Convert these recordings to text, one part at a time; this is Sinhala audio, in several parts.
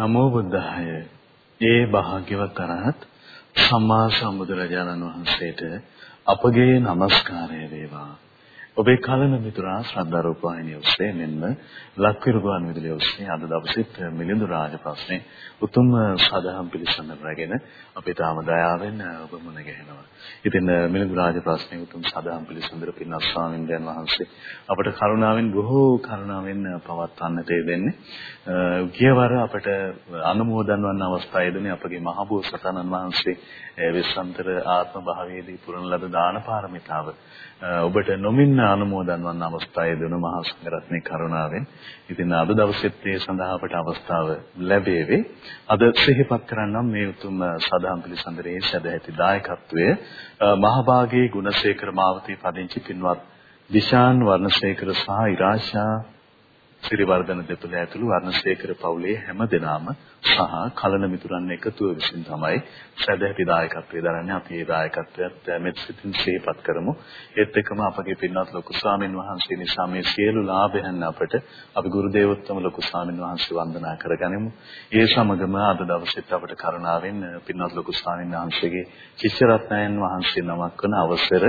නමෝ බුද්ධාය. ඒ භාග්‍යවත් අරහත් සම්මා සම්බුදුරජාණන් වහන්සේට අපගේ নমස්කාරය වේවා. ඔබේ කලන මිතුරා ශ්‍රද්ධා රූපවාහිනිය ඔස්සේ මෙන්ම ලක්විරු ගුවන් විදුලිය ඔස්සේ අද දවසේත් මිලිඳු රාජ ප්‍රශ්නේ උතුම් සදහම් පිළිසඳර රැගෙන අපි තාම දයාවෙන් ඔබ මුණ ගැහෙනවා. ඉතින් මිලිඳු රාජ ප්‍රශ්නේ උතුම් සදහම් පිළිසඳර පින්වත් ස්වාමීන් වහන්සේ අපට කරුණාවෙන් බොහෝ කරුණාවෙන් පවත්වන්නට දෙන්නේ. ගියවර අපට අනුමෝදන් වන අවස්ථාව යෙදුනේ අපගේ මහබෝසතාණන් වහන්සේ විශ්වන්තර ආත්ම භාවයේදී පුරන ලද දාන පාරමිතාව ඔබට නොමින්න අනුමෝදන් වන අවස්ථාවේ දෙන මහා සංඝරත්නයේ කරුණාවෙන් ඉතින් අද දවසෙත් ඒ සඳහා අපට අවස්ථාව ලැබෙවි. අද සිහිපත් කරන්නම් මේ උතුම් සදාම් පිළිසඳරේ සදැහැති දායකත්වය මහභාගී ගුණසේකර මාවතී පදිංචි පින්වත් දිශාන් වර්ණසේකර සහ ඉරාෂා සිරිවර්ධන දෙපළ ඇතුළු වර්ණශේඛර පවුලේ හැම දෙනාම සහ කලන මිතුරන් එකතුව විසින් තමයි සැදැහැති දායකත්වයේ දරන්නේ. අපි ඒ දායකත්වයට මෙත් සිතින් ශේපත් කරමු. ඒත් එක්කම අපගේ පින්වත් ලොකු ස්වාමීන් වහන්සේ නිසා මේ සියලු ලාභයන් අපට අපි ගුරු දේවෝත්තම ලොකු ස්වාමීන් වහන්සේ වන්දනා කරගනිමු. ඒ සමගම අද දවසෙත් අපට කරුණාවෙන් පින්වත් ලොකු ස්වාමීන් වහන්සේගේ ශිෂ්‍ය රත්නයන් වහන්සේ නමක් වන අවසර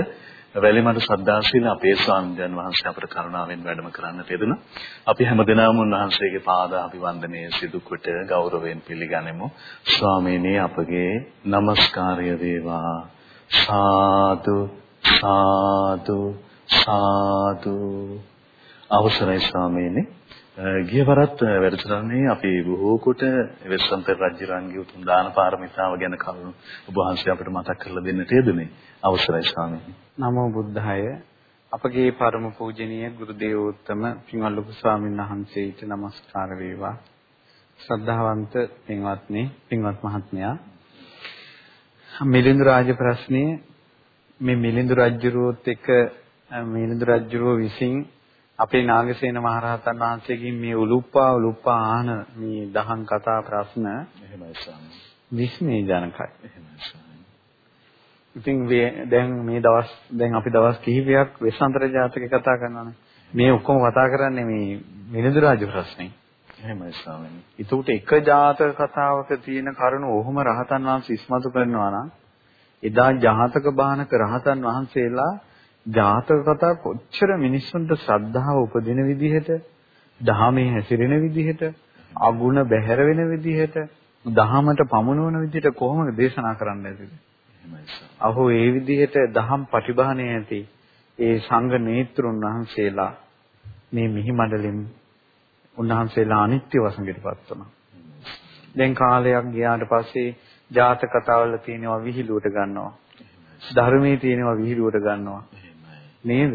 වැලිමඩ සද්දාසීල අපේ ස්වාමීන් වහන්සේ අපට කරුණාවෙන් වැඩම කරන්නට යෙදුණා. අපි හැමදෙනාම උන්වහන්සේගේ පාද අභිවන්දනයේ සිදු කොට ගෞරවයෙන් පිළිගනිමු. ස්වාමීනි අපගේ নমස්කාරය වේවා. සාදු සාදු සාදු අවසරයි ස්වාමීනි ගියවරත් වැඩසටහනේ අපි බොහෝ කොට වෙස්සන්තර රජුරන්ගේ උතුම් දාන පාරමිතාව ගැන කරුණු ඔබ වහන්සේ අපිට මතක් කරලා දෙන්නට යෙදුනේ. අවසරයි ස්වාමීනි. නමෝ බුද්ධාය. අපගේ පරම පූජනීය ගුරු දේවෝත්තම පින්වත් ලොකු ස්වාමීන් වහන්සේට নমස්කාර වේවා. ශ්‍රද්ධාවන්ත පින්වත්නි, පින්වත් මහත්මයා. මිලිඳු රාජ ප්‍රශ්නයේ මේ මිලිඳු රජුරුවත් එක්ක මිලිඳු රජුරුව විසින් අපේ නාගසේන මහරහතන් වහන්සේගෙන් මේ උලුප්පා උලුප්පා ආන මේ දහම් කතා ප්‍රශ්න එහෙමයි ස්වාමී. විස්මේ ජනකයි. එහෙමයි ස්වාමී. ඉතින් දැන් මේ දවස් දැන් අපි දවස් කිහිපයක් වෙස්සන්තර ජාතක කතා කරනවානේ. මේ ඔක්කොම කතා කරන්නේ මේ මිලිඳු රාජ ප්‍රශ්නේ. එහෙමයි ස්වාමීනි. ඒකට එක ජාතක කතාවක තියෙන කරුණු ඔහොම රහතන් වහන්සේ ඉස්මතු කරනවා නම් එදා ජාතක බාහනක රහතන් වහන්සේලා ජාතක කතා කොච්චර මිනිස්සුන්ට ශ්‍රද්ධාව උපදින විදිහට, දහමේ හැසිරෙන විදිහට, අගුණ බැහැර වෙන විදිහට, දහමට පමුණුවන විදිහට කොහොමද දේශනා කරන්න ඇතිද? අහෝ ඒ විදිහට දහම් පටිභාණය ඇති ඒ සංඝ නේත්‍රුන් වහන්සේලා මේ මිහි මඩලින් උන්වහන්සේලා අනිත්‍ය වසඟයටපත් වුණා. දැන් කාලයක් ගියාට පස්සේ ජාතක කතාවල තියෙනවා විහිළුවට ගන්නවා. ධර්මයේ තියෙනවා විහිළුවට ගන්නවා. නේද?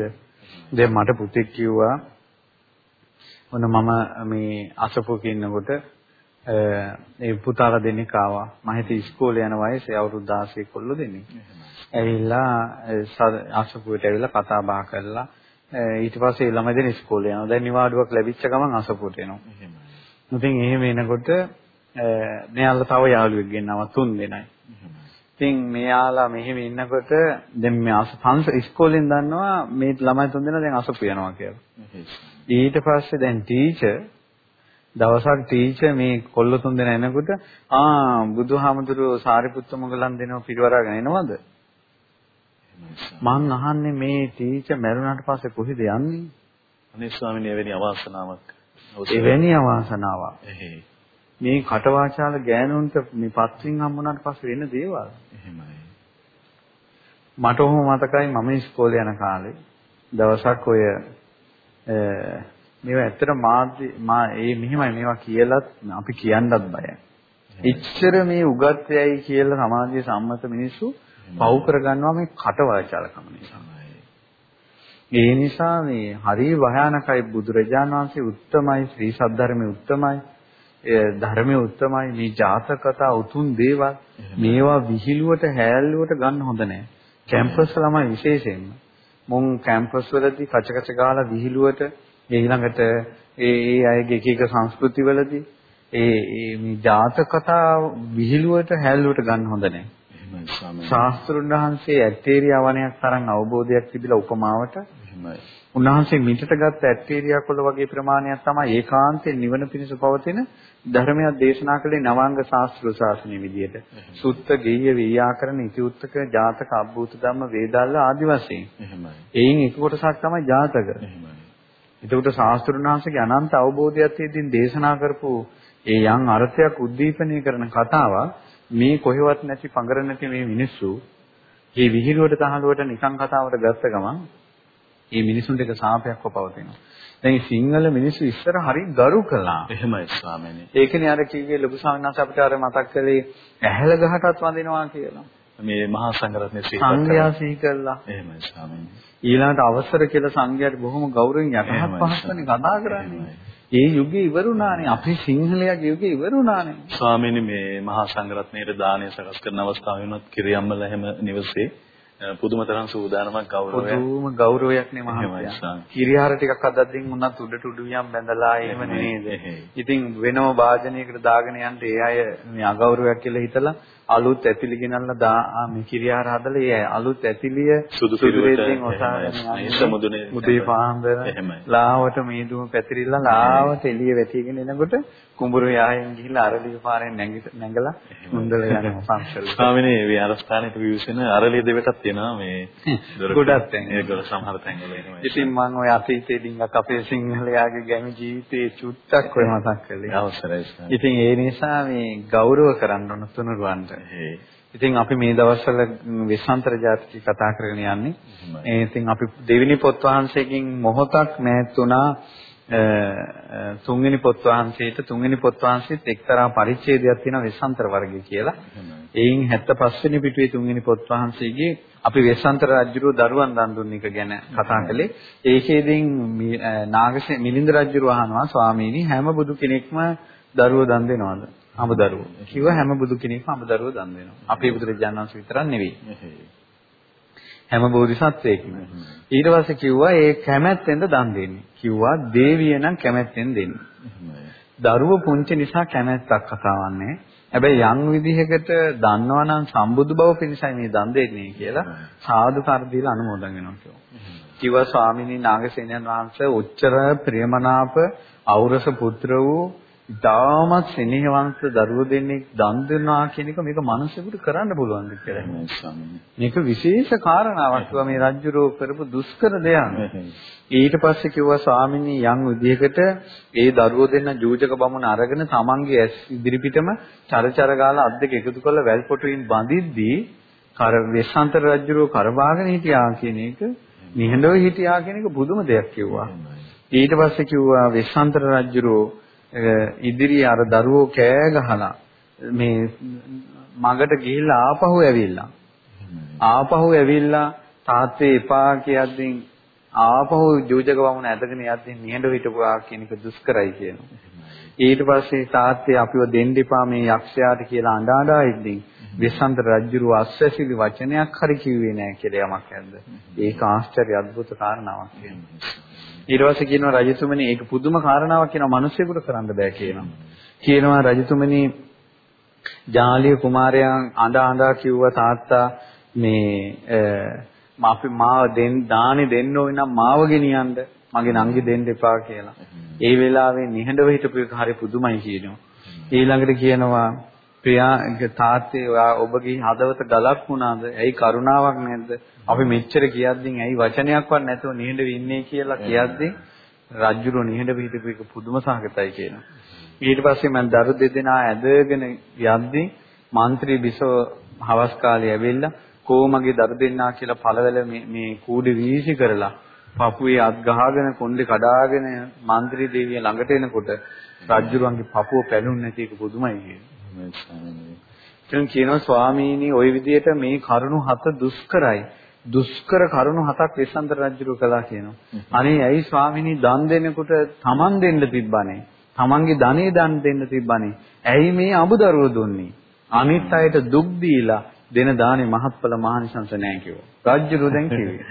දැන් මට පුතෙක් කිව්වා ඔන්න මම මේ අසපුවක ඉන්නකොට ඒ පුතාලා දෙන්නෙක් ආවා. මම හිතේ ඉස්කෝලේ යන වයසේ අවුරුදු 16 කොල්ල දෙන්නෙක්. ඇවිල්ලා අසපුවට ඇවිල්ලා කතා බහ කරලා ඊට පස්සේ ළමයි දෙන ඉස්කෝලේ යනවා. දැන් නිවාඩුවක් ලැබිච්ච ගමන් අසපුවට එනවා. ඉතින් එහෙම එනකොට මෙයාලා තව යාළුවෙක් ගෙන්නව තුන් දෙනයි. ඉතින් මෙයාලා මෙහෙම ඉන්නකොට දැන් මේ පන්ස ඉස්කෝලෙන් දන්නවා මේ ළමයි තුන්දෙනා දැන් අසපු යනවා කියලා. ඊට පස්සේ දැන් ටීචර් දවසක් ටීචර් මේ කොල්ල තුන්දෙනා එනකොට ආ බුදුහාමුදුරුවෝ සාරිපුත්ත මොගලන් දෙනව පිරිවරාගෙන එනවද? මං අහන්නේ මේ ටීචර් මැරුණාට පස්සේ කොහෙද යන්නේ? අනේ ස්වාමීනි එවැනි අවාසනාවක්. එවැනි අවාසනාවක්. මේ කටවාචාල ගෑනුන්ට මේ පත්වින් හම්බුනාට පස්සේ වෙන දේවල්. එහෙමයි. මට ඔහොම මතකයි මම ඉස්කෝලේ යන කාලේ දවසක් ඔය මේවා ඇත්තට මාධ්‍ය මා ඒ මෙහෙමයි මේවා කියලත් අපි කියන්නත් බයයි. ඉච්ඡර මේ උගත්යයි කියලා සමාජයේ සම්මත මිනිස්සු පව් කරගන්නවා මේ කටවාචාලකම නිසා. ඒ නිසා මේ හරි භයානකයි බුදුරජාණන් වහන්සේ උත්තමයි ශ්‍රී සද්ධර්මයේ උත්තමයි ධර්මයේ උත්තමයි මේ ජාතක කතා උතුම් දේවල් මේවා විහිළුවට හැල්ලුවට ගන්න හොඳ නැහැ. කැම්පස් ළමයි විශේෂයෙන්ම මුන් කැම්පස් වලදී කච කච ගාලා විහිළුවට ඊළඟට ඒ ඒ අයගේ එක එක සංස්කෘති වලදී ඒ මේ ජාතක කතා විහිළුවට හැල්ලුවට ගන්න හොඳ නැහැ. ශාස්ත්‍රුන් වහන්සේ ඇත්තේරියා වණයක් තරම් අවබෝධයක් තිබිලා උපමාවට උන්වහන්සේ මිටට ගත්ත ඇටීරියා කොළ වගේ ප්‍රමාණයක් තමයි ඒකාන්තයෙන් නිවන පිණිස පවතින ධර්මයක් දේශනා කළේ නවාංග ශාස්ත්‍ර ශාසනය විදියට. සුත්ත, ගේය, වේයාකරණ, ඉතිඋත්තක, ජාතක, අබ්බූත ධම්ම, වේදාල්ල ආදි වශයෙන්. එහෙමයි. එයින් එක කොටසක් තමයි ජාතක. එහෙමයි. එතකොට ශාස්ත්‍රුණාංශගේ අනන්ත අවබෝධයත් ඉදින් දේශනා කරපු ඒ යම් අර්ථයක් උද්දීපනය කරන කතාවක් මේ කොහෙවත් නැති පඟර නැති මේ මිනිස්සු මේ විහිළුවට තහලුවට නිකං කතාවට ගත්ත ගමන් මේ මිනිසුන්ට එක සාපයක්ව පවතිනවා. දැන් සිංහල මිනිස්සු ඉස්සර හරි ගරු කළා. එහෙමයි ස්වාමීනි. ඒකනේ අර කිව්වේ ලොකු සංඝනාස අපිට අර මතක් කළේ ඇහැල ගහටත් වඳිනවා කියලා. මේ මහා සංඝරත්නයේ සිහිපත් සංඝයා සිහි කළා. එහෙමයි ස්වාමීනි. ඊළඟට අවසර කියලා සංඝයාට බොහොම ගෞරවයෙන් යටහත් පහස්සනේ කතා කරන්නේ. ඒ යුගයේ ඉවරුණානේ අපේ සිංහලයාගේ යුගයේ ඉවරුණානේ. ස්වාමීනි මේ මහා සංඝරත්නයේ දානය සකස් කරන අවස්ථාව වෙනත් කිරියම්මල හැම නිවසේ පුදුම තරම් සූදානමක් ගෞරවයක් පුදුම ගෞරවයක් නේ මහත්තයා. කිරියාර ටිකක් අදද්දින් උනත් උඩට උඩුවියම් බැඳලා එහෙම නේද. ඉතින් වෙනම වාදනයකට දාගෙන යන්න ඒ අය මේ අගෞරවයක් කියලා හිතලා අලුත් ඇතිලි ගෙනල්ලා දා මේ කිරියාර හදලා ඒ අලුත් ඇතිලිය සුදු පිළිවෙතින් ඔසාගෙන මුදේ පාන්දර ලාවට මීදුම පැතිරිලා ලාවට එළිය වැටිගෙන එනකොට කුඹුරු යායෙන් ගිහිල්ලා අරලිය පාරෙන් නැගලා මුන්දල යන පන්සල. ස්වාමිනේ මේ අරස්ථානෙට විවසෙන අරලිය දෙවටක් තියෙනවා මේ ගොඩක් තැන්. ඒගොල්ල සමහර තැන්වල එනවා. ඉතින් මම ওই අතීතයේ ඩිංගක් අපේ සිංහලයාගේ ගැමි ජීවිතේ චුට්ටක් ඔය මතක් කළේ. අවසරයි. ඉතින් ඒ නිසා මේ ගෞරව කරන්න ඕන තුනුරුවන්ට. ඉතින් අපි මේ දවස්වල විශ්වාන්තර ජාතික කතා කරගෙන යන්නේ. ඒ ඉතින් අපි දෙවිනි පොත් වහන්සේකින් මොහොතක් නැත් උනා තුන්වෙනි පොත් වහන්සේට තුන්වෙනි පොත් වහන්සේත් එක්තරා පරිච්ඡේදයක් තියෙනවා විශ්වාන්තර වර්ගය කියලා. එයින් 75 වෙනි පිටුවේ තුන්වෙනි පොත් වහන්සේගේ අපි විශ්වාන්තර රජුගේ දරුවන් දන් දුන්න එක ගැන කතා කළේ. ඒකේදීන් නාගසේ මිලින්ද රජු අහනවා ස්වාමීනි හැම බුදු කෙනෙක්ම දරුවෝ දන් දෙනවද? අඹ දරුවෝ. කිව්වා හැම බුදු කෙනෙක්ම අඹ දරුවෝ දන් දෙනවා. අපේ බුදුරජාණන් වහන්සේ විතරක් නෙවෙයි. හැම බෝධිසත්වයෙක්ම. ඊට පස්සේ කිව්වා ඒ කැමැත්තෙන්ද දන් දෙන්නේ. කිව්වා දේවිය නම් කැමැත්තෙන් දෙන්නේ. දරුව පුංචි නිසා කැමැත්තක් කතාවන්නේ. හැබැයි යම් විදිහකට දන්නවනම් සම්බුදු බව පිණිසයි මේ දන් දෙන්නේ කියලා සාදු කර දීලා අනුමෝදන් වෙනවා කිව්වා. කිව්වා ස්වාමිනී නාගසේනයන් වහන්සේ උච්චර ප්‍රියමනාප ඖරස පුත්‍ර වූ ඉතාමත් සෙනෙහවන්ත දරුවෝ දෙන්නෙක් දන් දෙනවා කියන එක මේක මනසෙකට කරන්න පුළුවන්ද කියලා. මේක විශේෂ කාරණාවක් මේ රජුරෝ කරපු දුෂ්කර දෙයක්. ඊට පස්සේ කිව්වා ස්වාමිනී යම් විදිහකට ඒ දරුවෝ දෙන්න ජූජක බමුණ අරගෙන තමන්ගේ ඇස් ඉදිරිපිටම චරචර ගාලා අත් දෙක එකතු කරලා වැල් පොටුවින් බඳිද්දී කර වෙස්සන්තර රජුරෝ කරවාගෙන හිටියා කියන එක නිහඬව හිටියා කියන එක පුදුම දෙයක් කිව්වා. ඊට පස්සේ කිව්වා වෙස්සන්තර රජුරෝ ඉදිරිය අර දරුවෝ කෑ ගහලා මේ මගට ගිහිල්ලා ආපහු ඇවිල්ලා ආපහු ඇවිල්ලා තාත්තේ එපා කියද්දී ආපහු ජෝජක වමුණ ඇදගෙන යද්දී නිහඬව හිටපුවා කියන එක දුෂ්කරයි කියනවා. ඊට පස්සේ තාත්තේ අපිව දෙන්න එපා මේ යක්ෂයාට කියලා අඬ අඬා ඉද්දී විසන්ත රජුරු අස්වැසිලි වචනයක් හරි කිව්වේ නැහැ කියලා යමක් ඇද්ද. ඒක ආශ්චර්ය අద్భుත කාරණාවක් කියනවා. ඊට පස්සේ කියනවා රජතුමනි ඒක පුදුම කාරණාවක් කියනවා මිනිස්සුෙකුට කරන්න බෑ කියනවා. කියනවා රජතුමනි ජාලිය කුමාරයන් අඬ අඬා කිව්වා තාත්තා මේ අපි මාව දෙන්න දානි දෙන්න ඕන නම් මාව ගෙනියන්න මගේ නංගි දෙන්න එපා කියලා. ඒ වෙලාවේ නිහඬව හිටපු එක හරි පුදුමයි කියනවා. ඊළඟට කියනවා ප්‍රියා තාත්තේ ඔබගේ හදවත ගලක් වුණාද? ඇයි කරුණාවක් නැද්ද? අපි මෙච්චර කියද්දී ඇයි වචනයක්වත් නැතුව නිහඬ වෙන්නේ කියලා කියද්දී රජුරු නිහඬ පිහිටපු එක පුදුම සහගතයි කියනවා. ඊට පස්සේ මම දරු දෙදෙනා ඇදගෙන යද්දී මන්ත්‍රී බිසව හවස් කාලේ ඇවිල්ලා කොහොමගේ දරු දෙන්නා කියලා පළවල මේ මේ කූඩු වීසි කරලා පපුවේ අත් ගහගෙන කොණ්ඩේ කඩාගෙන මන්ත්‍රී දේවිය ළඟට එනකොට රජුරුවන්ගේ පපුව පැලුන්නේ නැති එක පුදුමයි කියන්නේ. දැන් කියනවා ස්වාමීනි ওই විදිහට මේ කරුණු හත දුෂ්කරයි. දුෂ්කර කරුණු හතක් විසන්තර රජුරු කළා කියනවා. අනේ ඇයි ස්වාමීනි දන් දෙනකොට Taman දෙන්න තිබ්බනේ. Tamanගේ ධනෙ දන් දෙන්න තිබ්බනේ. ඇයි මේ අමුදරුව දුන්නේ? අනිත් අයට දුක් දීලා දෙන දානේ මහත්ඵල මහනිසංස නැහැ කිව්වා. රජුරු දැන් කිව්වේ.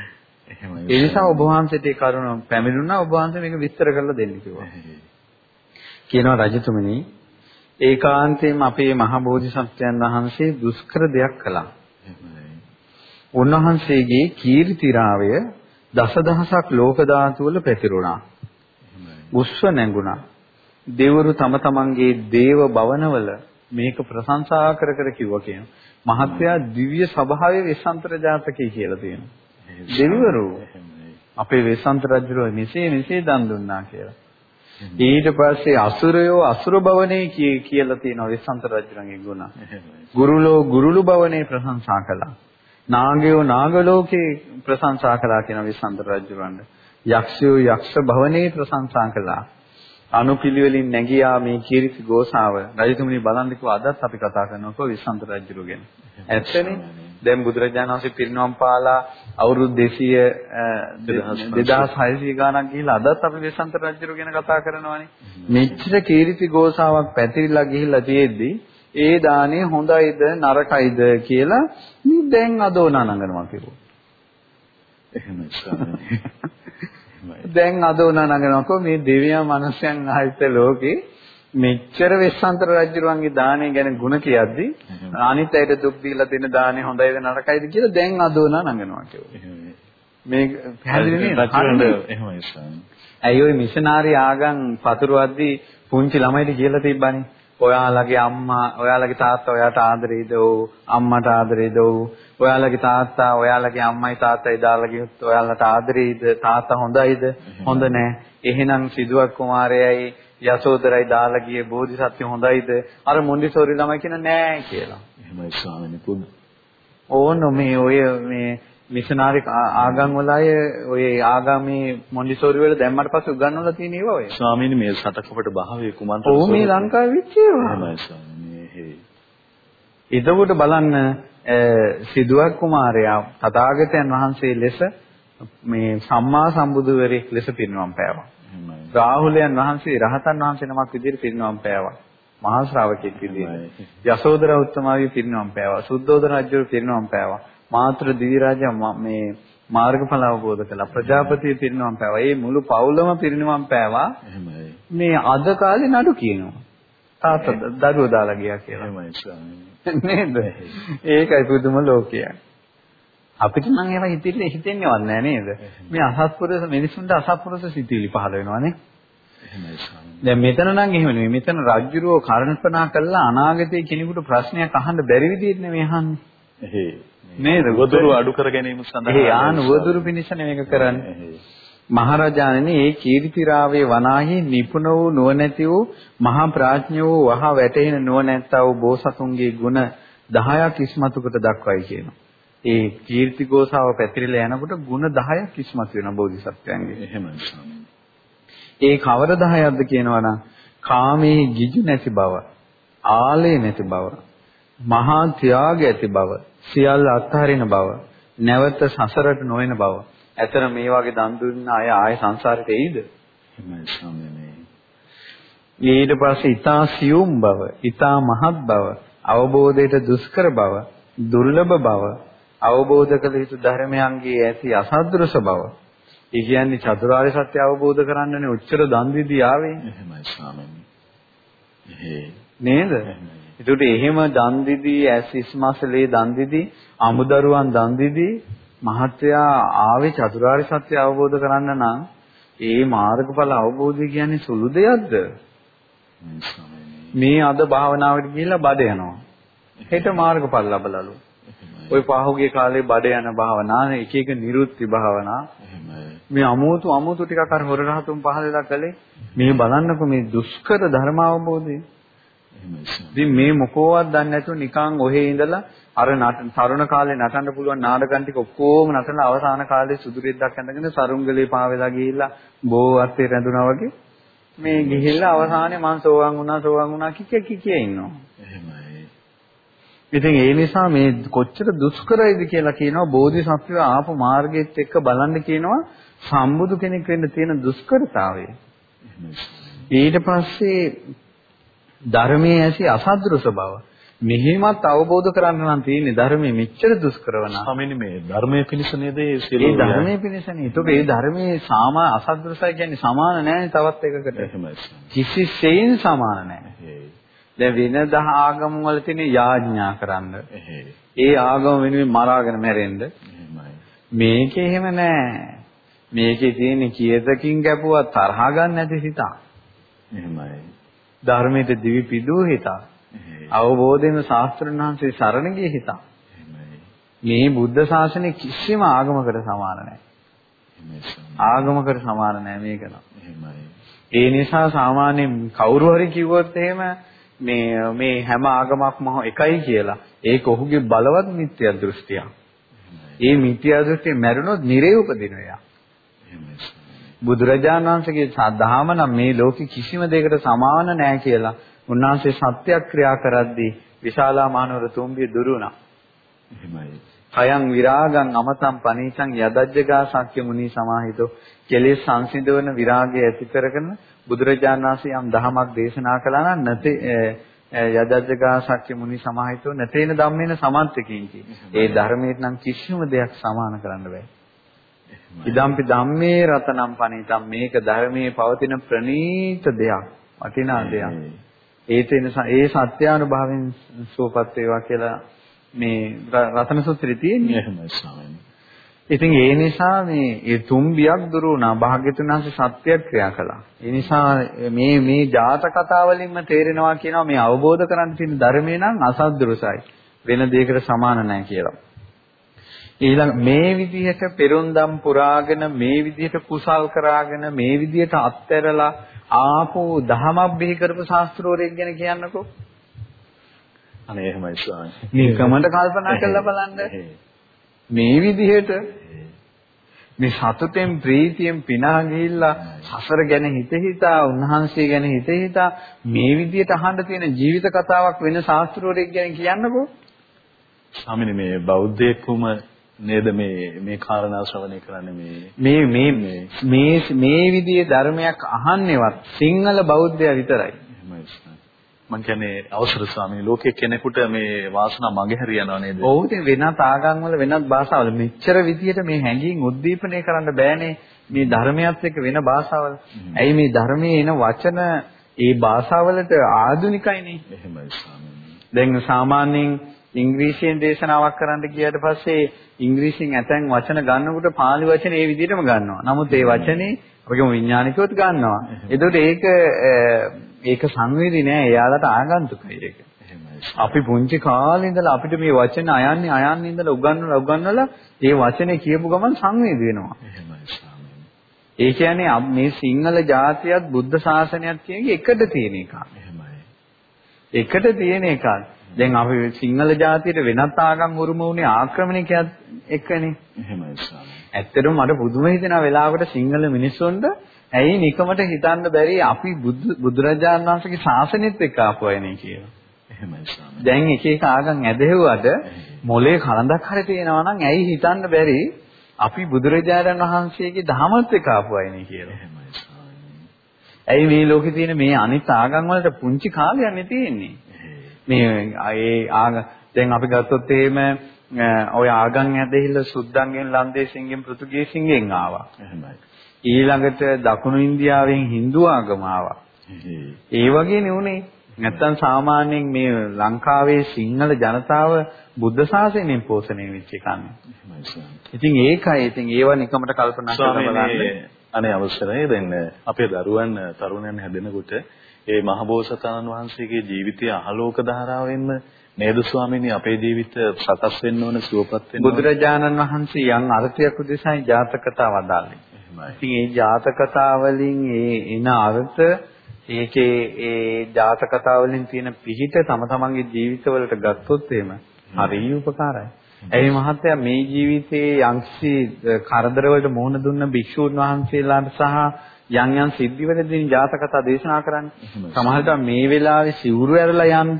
ඒ නිසා ඔබ වහන්සේට ඒ කරුණ පැමිණුණා ඔබ වහන්සේ මේක විස්තර කරලා දෙන්න කිව්වා. කියනවා රජතුමනි ඒකාන්තයෙන්ම අපේ මහ බෝධිසත්වයන් වහන්සේ දුෂ්කර දෙයක් කළා. උන්වහන්සේගේ කීර්තිරාවය දසදහසක් ලෝක ධාතු වල පැතිරුණා. උස්ව නැඟුණා. දෙවරු තම තමන්ගේ දේව භවනවල මේක ප්‍රශංසා කර කර කිව්වා කියන. මහත්යා දිව්‍ය ස්වභාවයේ වෙස්සන්තර ජාතකය කියලා තියෙනවා. දෙවිවරු අපේ වෙස්සන්ත රජුරෝ මෙසේ මෙසේ දන් දුන්නා කියලා. ඊට පස්සේ අසුරයෝ අසුර භවනේ කියලා තියෙනවා වෙස්සන්ත රජුරන්ගේ ගුණ. ගුරුලෝ ගුරුළු භවනේ ප්‍රශංසා කළා. නාගයෝ නාගලෝකේ ප්‍රශංසා කළා කියන වෙස්සන්ත රජුරන්ට. යක්ෂයෝ යක්ෂ භවනේ ප්‍රශංසා කළා. අනුපිළිවෙලින් නැගියා මේ කීර්ති ගෝසාව රජතුමනි බලන්න කිව්වා අදත් අපි කතා කරනකොට විසන්ත රජුරු ගැන. ඇත්තනේ දැන් බුදුරජාණන් වහන්සේ පිරිනවම් පාලා අවුරුදු 200 2600 ගාණක් ගිහිල්ලා අදත් අපි විසන්ත රජුරු ගැන කතා කරනවානේ. මෙච්චර කීර්ති ගෝසාවක් පැතිරිලා ගිහිල්ලා තියෙද්දි ඒ දානේ හොඳයිද නරකයිද කියලා මේ දැන් අදෝනා නංගනවා කිව්වා. එහෙමයි. දැන් අද උනා නගනකො මේ දෙවියන් මනුෂ්‍යයන් ආයත ලෝකේ මෙච්චර වෙස්සන්තර රජුරුවන්ගේ දාණය ගැන ಗುಣ කියද්දි අනිත් අයට දුක් දීලා දෙන දාණය හොඳයිද නරකයිද කියලා දැන් අද උනා නගනවා කියෝ. මේ පැහැදිලි නේද? එහෙමයි ස්වාමී. ඇයි ওই මිෂනාරි ආගම් පතුරවද්දි පුංචි ළමයිට කියලා තිබ්බනේ. ඔයාලගේ අම්මා, ඔයාලගේ තාත්තා ඔයාට ආදරේද ඔව්, අම්මට ආදරේද ඔව්. ඔයාලගේ තාත්තා, ඔයාලගේ අම්මයි තාත්තයි දාලා ගියොත් ඔයාලට ආදරේද? තාත්තා හොඳයිද? හොඳ නැහැ. එහෙනම් සිදුවක් කුමාරයයි යසෝදරයි දාලා ගියේ බෝධිසත්ව හොඳයිද? අර මොන්ඩිසෝරි ළමයි කියන නෑ කියලා. එහෙමයි ස්වාමීනි පුදු. ඕන මේ ඔය මේ මිෂනාරි ආගම් වල අය ඔය ආගමේ මොන්ඩිසෝරි වල දැම්මට පස්සේ උගන්වලා තියෙන ඒවා ඔය. ස්වාමීනි මේ සතකපට භාවයේ කුමන්ත්‍රණ ඔව් මේ ලංකාවේ වෙච්ච ඒවා. එහෙමයි ස්වාමීනි. හේ. එතකොට බලන්න සිදුවක් කුමාරයා තථාගතයන් වහන්සේ ලෙස මේ සම්මා සම්බුදුවරයෙක් ලෙස පිරිනවම් පෑවා. රාහුලයන් වහන්සේ රහතන් වහන්සේ නමක් විදිහට පිරිනවම් පෑවා. මහා ශ්‍රාවකෙක් විදිහට. යසෝදර උත්තමාවිය පිරිනවම් පෑවා. සුද්ධෝදන රජු පිරිනවම් පෑවා. මාතෘ දිවි රාජා මේ මාර්ගඵල අවබෝධ කළා. ප්‍රජාපති පිරිනවම් පෑවා. මේ මුළු පවුලම පිරිනවම් පෑවා. මේ අද කාලේ නඩු කියනවා. තාත්තා දරුවෝ දාලා ගියා කියලා. නේද? ඒකයි පුදුම ලෝකයක්. අපිට නම් ඒවා හිතෙන්නේ හිතෙන්නේවත් නෑ නේද? මේ අසත්පුරුෂ මිනිසුන්ට අසත්පුරුෂ සිතිවිලි පහළ වෙනවානේ. දැන් මෙතන නම් එහෙම නෙමෙයි. මෙතන රජ්ජුරුව කර්ණපනා කළා අනාගතයේ කෙනෙකුට ප්‍රශ්නයක් අහන්න බැරි විදිහට නෙමෙයි අහන්නේ. නේද? වදුරු අඩු කර ගැනීම සඳහා. ඒ ආන වදුරු පිනිස මේක කරන්නේ. මහරජාණනි ඒ කීර්තිරාවේ වනාහි නිපුණ වූ නුවණැති වූ මහා ප්‍රඥ වූ වහ වැටෙන නුවණැත්තා වූ බෝසතුන්ගේ ගුණ 10ක් ඉස්මතු කොට දක්වයි කියනවා. ඒ කීර්ති ගෝසාව පැතිරිලා යනකොට ගුණ 10ක් ඉස්මතු වෙනවා බෝධිසත්වයන්ගේ. එහෙමයි. ඒ කවර 10ක්ද කියනවනම් කාමයේ ගිජු නැති බව, ආලේ නැති බව, මහා ත්‍යාග ඇති බව, සියල්ල අත්හරින බව, නැවත සසරට නොවන බව. ඇතර මේ වගේ දන් දුන්න අය ආයේ සංසාරෙට එයිද? එහෙමයි ස්වාමීනි. ඊට පස්සේ ඊතා සියුම් බව, ඊතා මහත් බව, අවබෝධයට දුෂ්කර බව, දුර්ලභ බව, අවබෝධ කළ යුතු ධර්මයන්ගේ ඇති අසද්දෘශ බව. ඒ කියන්නේ චතුරාර්ය සත්‍ය අවබෝධ කරන්නනේ උච්චර දන් දීදී ආවේ. එහෙමයි ස්වාමීනි. නේද? ඒකට එහෙම දන් දීදී ඇස් ඉස්මසලේ දන් දීදී අමුදරුවන් දන් දීදී මහත්යා ආවේ චතුරාර්ය සත්‍ය අවබෝධ කරන්න නම් ඒ මාර්ගඵල අවබෝධය කියන්නේ සුළු දෙයක්ද? මේ අද භාවනාවට ගිහිල්ලා බඩ යනවා. හෙට මාර්ගඵල ලබලලු. ওই පහුගිය කාලේ බඩ යන භාවනා එක එක නිරුත්ති භාවනා මේ අමෝතු අමෝතු ටිකක් අර හොර රහතුන් පහලලා කළේ මේ බලන්නකො මේ දුෂ්කර ධර්ම අවබෝධය. ඉතින් මේ මොකෝවත් දන්නේ නැතුව නිකන් ඔහේ ඉඳලා අර තරුණ කාලේ නටන්න පුළුවන් නාටකම් ටික ඔක්කොම නටලා අවසාන කාලේ සුදු රෙද්දක් ඇඳගෙන සරුංගලේ පාවෙලා ගිහිල්ලා බෝ අත්තේ රැඳුනා වගේ මේ ගිහිල්ලා අවසානයේ මං සෝවන් වුණා සෝවන් වුණා කික කික ඉන්නවා. එහෙමයි. ඉතින් ඒ නිසා මේ කොච්චර දුෂ්කරයිද කියලා කියනවා බෝධිසත්වය ආපු මාර්ගයේත් එක්ක බලන්න කියනවා සම්බුදු කෙනෙක් වෙන්න තියෙන දුෂ්කරතාවය. ඊට පස්සේ ධර්මයේ ඇසි අසද්දෘස බව. මෙහිමත් අවබෝධ කරගන්න නම් තියෙන්නේ ධර්මයේ මෙච්චර දුෂ්කරවන. ස්වාමීනි මේ ධර්මයේ පිණිස නේද ඒ සියලු ඒ ධර්මයේ පිණිසනේ. ඒතකොට ඒ ධර්මයේ සාමා අසද්දෘසයි කියන්නේ සමාන නැහැ තවත් එකකට. එහෙමයි. කිසිසේත් සමාන නැහැ. දැන් වෙනද ආගම් වල තියෙන යාඥා කරන්න. ඒ ආගම වෙනුවෙන් මරාගෙන මැරෙන්න. මේකේ එහෙම නැහැ. මේකේ තියෙන කීයදකින් ගැපුවා තරහ ගන්න නැති හිතක්. එහෙමයි. ධර්මයට දිවි පිදූ හිතක්. අවබෝධයෙන් ශාස්ත්‍රඥ වහන්සේ සරණ ගිය හිතක්. මේ බුද්ධ ශාසනය කිසිම ආගමකට සමාන නැහැ. ආගමකට සමාන නැහැ මේක නම්. ඒ නිසා සාමාන්‍යයෙන් කවුරු හරි කිව්වොත් එහෙම මේ මේ හැම ආගමක්ම එකයි කියලා ඒක ඔහුගේ බලවත් මිත්‍යා දෘෂ්ටියක්. ඒ මිත්‍යා දෘෂ්ටිය මැරුණොත් නිරේ උපදිනවා. බුදුරජාණන් වහන්සේගේ සද්ධාම නම් මේ ලෝකෙ කිසිම දෙයකට සමාන නැහැ කියලා උන්වහන්සේ සත්‍යක්‍රියා කරද්දී විශාලා මහනුවර තුම්බිය දුරුණා. එහෙමයි. අයං විරාගං අමතං පනීතං යදජ්ජගා සක්්‍ය මුනි සමාහිතෝ කෙලෙස් සංසිඳවන විරාගය ඇති කරගෙන බුදුරජාණන් වහන්සේ යම් දහමක් දේශනා කළා නම් නැතේ යදජ්ජගා සක්්‍ය මුනි සමාහිතෝ නැතේන ධම්මේන සමන්තකින් ඒ ධර්මයට නම් කිසිම දෙයක් සමාන කරන්න බෑ. ඉදම්පි ධම්මේ රතනම් පනිතම් මේක ධර්මයේ පවතින ප්‍රණීත දෙයක් වටිනා දෙයක්. ඒ තේන ඒ සත්‍යානුභවයෙන් සුවපත් වේවා කියලා මේ රතන සූත්‍රයේ තියෙන්නේ. එහෙමයි ස්වාමීනි. ඉතින් ඒ නිසා මේ ඒ තුම්බියක් දුරු වුණා භාග්‍යතුන් වහන්සේ සත්‍යයක් ක්‍රියා කළා. ඒ නිසා මේ මේ ජාත කතා වලින්ම තේරෙනවා කියනවා මේ අවබෝධ කරගන්න තියෙන ධර්මේ නම් අසද්දෘසයි. වෙන දෙයකට සමාන නැහැ කියලා. ඊළඟ මේ විදිහට පෙරුම්දම් පුරාගෙන මේ විදිහට කුසල් කරාගෙන මේ විදිහට අත්හැරලා ආපෝ දහමක් බිහි කරපු ශාස්ත්‍රෝරයෙක් ගැන කියන්නකෝ. අනේ එහෙමයි ස්වාමී. නිකමට කල්පනා කරලා බලන්න. මේ විදිහට මේ සතුටෙන් ප්‍රීතියෙන් පිනා ගිහිල්ලා සසර ගැන හිත හිතා උන්වහන්සේ ගැන හිත හිතා මේ විදිහට අහන්න තියෙන ජීවිත කතාවක් වෙන ශාස්ත්‍රවරයෙක් ගැන කියන්නකෝ. ස්වාමීනි මේ බෞද්ධයෙකුම නේද මේ මේ කාරණා ශ්‍රවණය කරන්නේ මේ මේ මේ මේ මේ විදිහේ ධර්මයක් අහන්නේවත් සිංහල බෞද්ධයා විතරයි. මම කියන්නේ අවසර ස්වාමීනි ලෝකයේ කෙනෙකුට මේ වාසනාව මගේ හරියනවා නේද? ඔව් ඉතින් වෙනත් ආගම් වල වෙනත් භාෂාවල මෙච්චර විදියට මේ හැඟීම් උද්දීපනය කරන්න බෑනේ මේ ධර්මයත් එක්ක වෙන භාෂාවල. ඇයි මේ ධර්මයේ එන වචන ඒ භාෂාවලට ආධුනිකයිනේ. එහෙමයි ස්වාමීනි. දැන් සාමාන්‍යයෙන් ඉංග්‍රීසියෙන් දේශනාවක් කරන්න ගියාට පස්සේ ඉංග්‍රීසියෙන් ඇතැම් වචන ගන්නකොට පාලි වචන ඒ විදිහටම ගන්නවා. නමුත් ඒ වචනේ අපිකම විඥානිකවත් ගන්නවා. එතකොට ඒක ඒක සංවේදී නෑ. එයාලට ආගන්තුකයි ඒක. අපි පුංචි කාලේ ඉඳලා අපිට මේ වචන අයන්නේ අයන්නේ ඉඳලා උගන්වලා උගන්වලා ඒ වචනේ කියපු ගමන් සංවේදී වෙනවා. ඒ කියන්නේ මේ සිංහල ජාතියත් බුද්ධ ශාසනයත් කියන්නේ එකට තියෙන එකක්. එකට තියෙන එකක්. දැන් අපි සිංහල ජාතියට වෙනත් ආගම් උරුම වුණේ ආක්‍රමණිකයත් එක්කනේ. එහෙමයි ස්වාමී. ඇත්තටම මට පුදුම හිතෙනවා වෙලාවකට සිංහල මිනිස්සුන්ට ඇයි නිකමට හිතන්න බැරි අපි බුදුරජාණන් වහන්සේගේ ශාසනයත් එක්ක ආපු අයනේ කියලා. එහෙමයි ස්වාමී. දැන් එක එක ආගම් ඇදහෙව්වට මොලේ කලඳක් හරි තියෙනවා නම් ඇයි හිතන්න බැරි අපි බුදුරජාණන් වහන්සේගේ ධහමත් එක්ක ආපු අයනේ කියලා. එහෙමයි ස්වාමී. ඇයි මේ ලෝකේ තියෙන මේ අනිත් ආගම් වලට පුංචි කාලයක් නේ තියෙන්නේ. මේ ඒ ආගම් දැන් අපි ගත්තොත් එහෙම ඔය ආගම් ඇදහිල්ල සුද්දන්ගෙන් ලන්දේසින්ගෙන් පෘතුගීසින්ගෙන් ආවා. එහෙමයි. ඊළඟට දකුණු ඉන්දියාවෙන් Hindu ආගම ආවා. ඒ වගේ නෙවුනේ. නැත්තම් සාමාන්‍යයෙන් මේ ලංකාවේ සිංහල ජනතාව බුද්ධ ශාසනයෙන් පෝෂණය වෙච්ච එකන්නේ. ඉතින් ඒකයි. ඉතින් ඒව නිකමට කල්පනා කරලා බලන්න. අනේ අවසරයි දැන් අපේ දරුවන් තරුණයන් හැදෙනකොට ඒ මහබෝසතාණන් වහන්සේගේ ජීවිතය අහලෝක ධාරාවෙන්ම නේද ස්වාමීනි අපේ ජීවිත සකස් වෙන්න ඕන සුවපත් වෙන්න බුදුරජාණන් වහන්සේ යම් අර්ථයක් උදෙසායි ජාතකතා වදාළේ. ඉතින් ඒ ජාතකතා වලින් ඒ එන අර්ථ ඒකේ ඒ ජාතකතා වලින් තියෙන පිහිට තම තමන්ගේ ජීවිතවලට ගත්තොත් එහෙම හරිය උපකාරයි. ඒ මහත්තයා මේ ජීවිතයේ යම්කිසි කරදර වලට මුහුණ දුන්න භික්ෂුන් වහන්සේලාට සහ යම් යම් සිද්ධිවලදී ජාතකතා දේශනා කරන්නේ. සමහරවිට මේ වෙලාවේ සිවුරු ඇරලා යන්න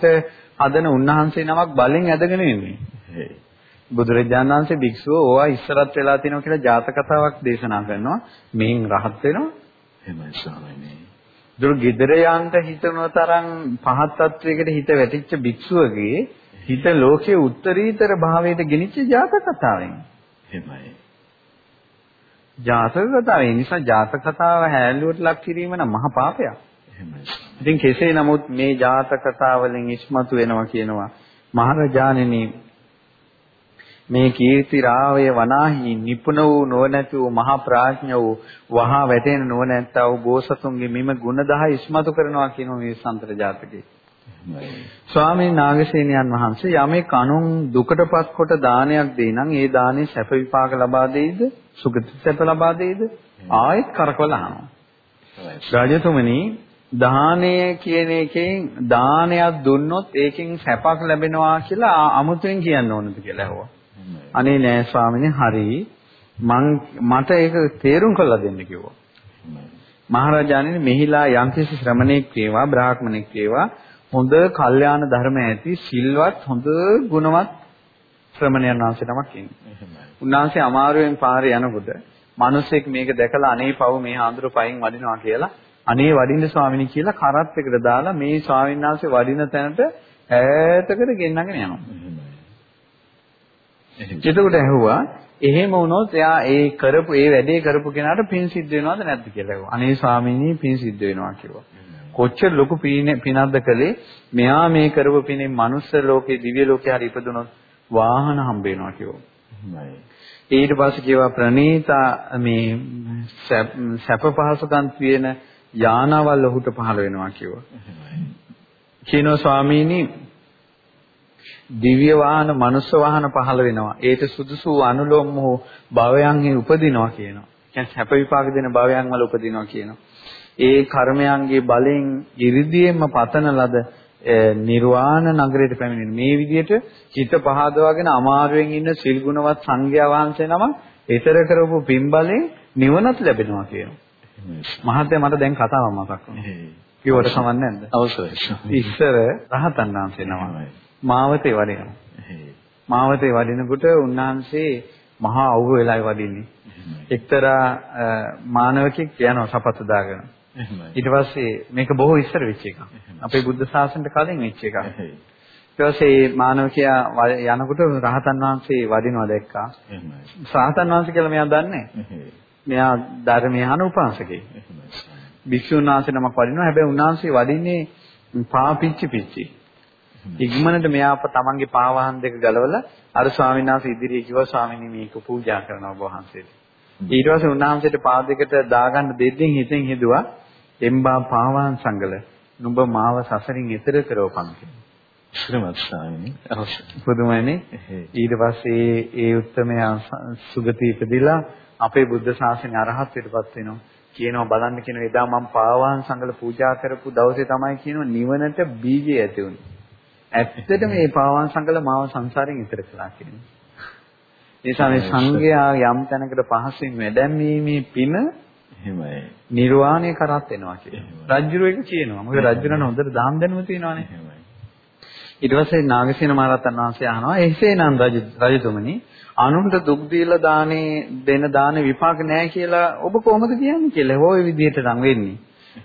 හදන උන්වහන්සේ නමක් බලෙන් ඇදගෙන ඉන්නේ. බුදුරජාණන් වහන්සේ භික්ෂුව ඕවා ඉස්සරත් වෙලා තියෙනවා කියලා ජාතක කතාවක් දේශනා කරනවා. මේන් රහත් වෙනවා. එහෙමයි ස්වාමීනි. දුර ගෙදර යන්න හිතන තරම් පහත් තත්වයකට හිත වැටිච්ච භික්ෂුවගේ හිත ලෝකයේ උත්තරීතර භාවයට ගෙනිච්ච ජාතක කතාවෙන්. එහෙමයි. ජාතක කතාව. ඒ නිසා ජාතක කතාව හැලුවට ලක් කිරීම නම් මහා පාපයක්. එහෙමයි. ඉතින් කෙසේ නමුත් මේ ජාතක කතාවලින් ඉස්මතු වෙනවා කියනවා මහරජාණෙනි මේ කීර්ති රාවය වනාහි නිපුණ වූ නොනැති වූ මහා ප්‍රඥ වූ වහා වැටෙන නොනැත්තා වූ බෝසතුන්ගේ මෙම ගුණ 10 ඉස්මතු කරනවා කියන මේ සම්තර ජාතකයේ. ස්වාමීන් නාගසේනයන් වහන්සේ යමෙක් අනුන් දුකටපත් කොට දානයක් දෙයි නම් ඒ දානේ සැප විපාක ලබා දෙයිද? සුගති සැප ලබා දෙයිද? ආයෙත් කරකවලා අහනවා. රජතුමනි දානය කියන එකෙන් දානයක් දුන්නොත් ඒකෙන් සැපක් ලැබෙනවා කියලා අමුතුවෙන් කියන්න ඕනද කියලා ඇහුවා. අනේ නෑ ස්වාමිනේ හරි මං මට ඒක තේරුම් කරලා දෙන්න කිව්වා. මහරජාණන් මෙහිලා යම්කිසි ශ්‍රමණෙක් වේවා බ්‍රාහ්මණෙක් වේවා හොඳ කල්යාණ ධර්ම ඇති සිල්වත් හොඳ ගුණවත් ශ්‍රමණයන් වහන්සේ නමක් ඉන්නේ. උන්වහන්සේ අමාරුවෙන් පාරේ යනකොට මිනිස්සෙක් මේක දැකලා අනේ පව් මේ හාමුදුරු පයින් වඩිනවා කියලා අනේ වඩින්න ස්වාමිනී කියලා කරත් එකට දාලා මේ ස්වාමීන් වහන්සේ වඩින තැනට ඈතකට ගෙන්නගෙන යනවා. එතකොට ඇහුවා එහෙම වුණොත් එයා ඒ කරපු ඒ වැඩේ කරපු කෙනාට පින් සිද්ධ වෙනවද නැද්ද කියලා ඇහුවා. අනේ ස්වාමීනි පින් සිද්ධ වෙනවා කිව්වා. කොච්චර ලොකු පිනක්ද කළේ මෙයා මේ කරපු පිනෙන් මනුස්ස ලෝකේ දිව්‍ය ලෝකේ හරි ඉපදුනොත් වාහන හම්බ වෙනවා කිව්වා. ඊට පස්සේ කියවා ප්‍රණීතා මේ සැප පහසුකම් තියෙන යානවල් ඔහුට පහළ වෙනවා කිව්වා. කියනවා ස්වාමීනි දිව්‍ය වාහන, මනුස්ස වාහන පහළ වෙනවා. ඒට සුදුසු අනුලෝම හෝ භවයන්හි උපදිනවා කියනවා. කියන්නේ සැප විපාක දෙන භවයන් වල උපදිනවා කියනවා. ඒ කර්මයන්ගේ බලෙන් ඉරිදීෙම පතන ලද නිර්වාණ නගරයට පැමිණෙන මේ විදිහට හිත පහදවාගෙන අමාරුවෙන් ඉන්න සිල් ගුණවත් සංඝයා වහන්සේ නම ඊතර කරපු පින් බලෙන් නිවනත් ලැබෙනවා කියනවා. මහත්මයා මට දැන් කතාවක් මතක් වුණා. කිව්වට සමන් නැද්ද? අවශ්‍යයි. ඉස්සර රහතන් වහන්සේ නම මාවතේ වඩිනවා. මාවතේ වඩිනකොට උන්වහන්සේ මහා අවුව වෙලායි වඩින්නේ. එක්තරා මානවකෙක් යනවා සපත්තු දාගෙන. ඊට පස්සේ මේක බොහෝ ඉස්සර වෙච්ච එකක්. අපේ බුද්ධ ශාසනයට කලින් වෙච්ච එකක්. ඊට පස්සේ මානවකයා යනකොට රහතන් වහන්සේ වඩිනවා දැක්කා. රහතන් වහන්සේ කියලා මෙයා දන්නේ මෙයා ධර්මයේ අහන උපාසකෙක්. භික්ෂුන් වහන්සේ නමක් වඩිනවා. හැබැයි උන්වහන්සේ වඩින්නේ පා පිච්චි. ඉක්මනට මෙයා තමන්ගේ පාවහන් දෙක ගලවලා අර ස්වාමීන් වහන්සේ ඉදිරියේ කිව්වා ස්වාමීනි මේක පූජා කරනවා ඔබ වහන්සේට. ඊට පස්සේ උන්වහන්සේට පාදයකට දාගන්න දෙද්දෙන් හිතෙන් හිතුවා එම්බා පාවහන් සංගල නුඹ මාව සසරින් එතර කරවපන් කියලා. ශ්‍රමත් ස්වාමීනි අවශ්‍යයි. පුදුමයිනේ. ඊට පස්සේ ඒ උත්තරමයා සුගති ඉපදිලා අපේ බුද්ධ ශාසනය අරහත්ත්වයටපත් වෙනවා. කියනවා බලන්න කියන එදා මම පාවහන් සංගල පූජා කරපු දවසේ තමයි කියනවා නිවනට බීජය ඇති වුනේ. ඇත්තටම මේ පාවන් සංකල මාව සංසාරයෙන් ඉතර කළා කියන්නේ. ඒ නිසා මේ සංඝයා යම් තැනකට පහසින් වැඩැමීමේ පින එහෙමයි. නිර්වාණය කරත් එනවා කියනවා. රජුරු එක කියනවා. මොකද රජුරණ හොඳට දාම් දැනුම තියෙනවානේ. ඊට පස්සේ නාගසේන මහරහතන් වහන්සේ අහනවා එසේනම් රජ රජතුමනි අනුන්ට දුක් දීලා දානේ දෙන දාන විපාක නැහැ කියලා ඔබ කොහොමද කියන්නේ කියලා. හොය විදිහට නම් වෙන්නේ.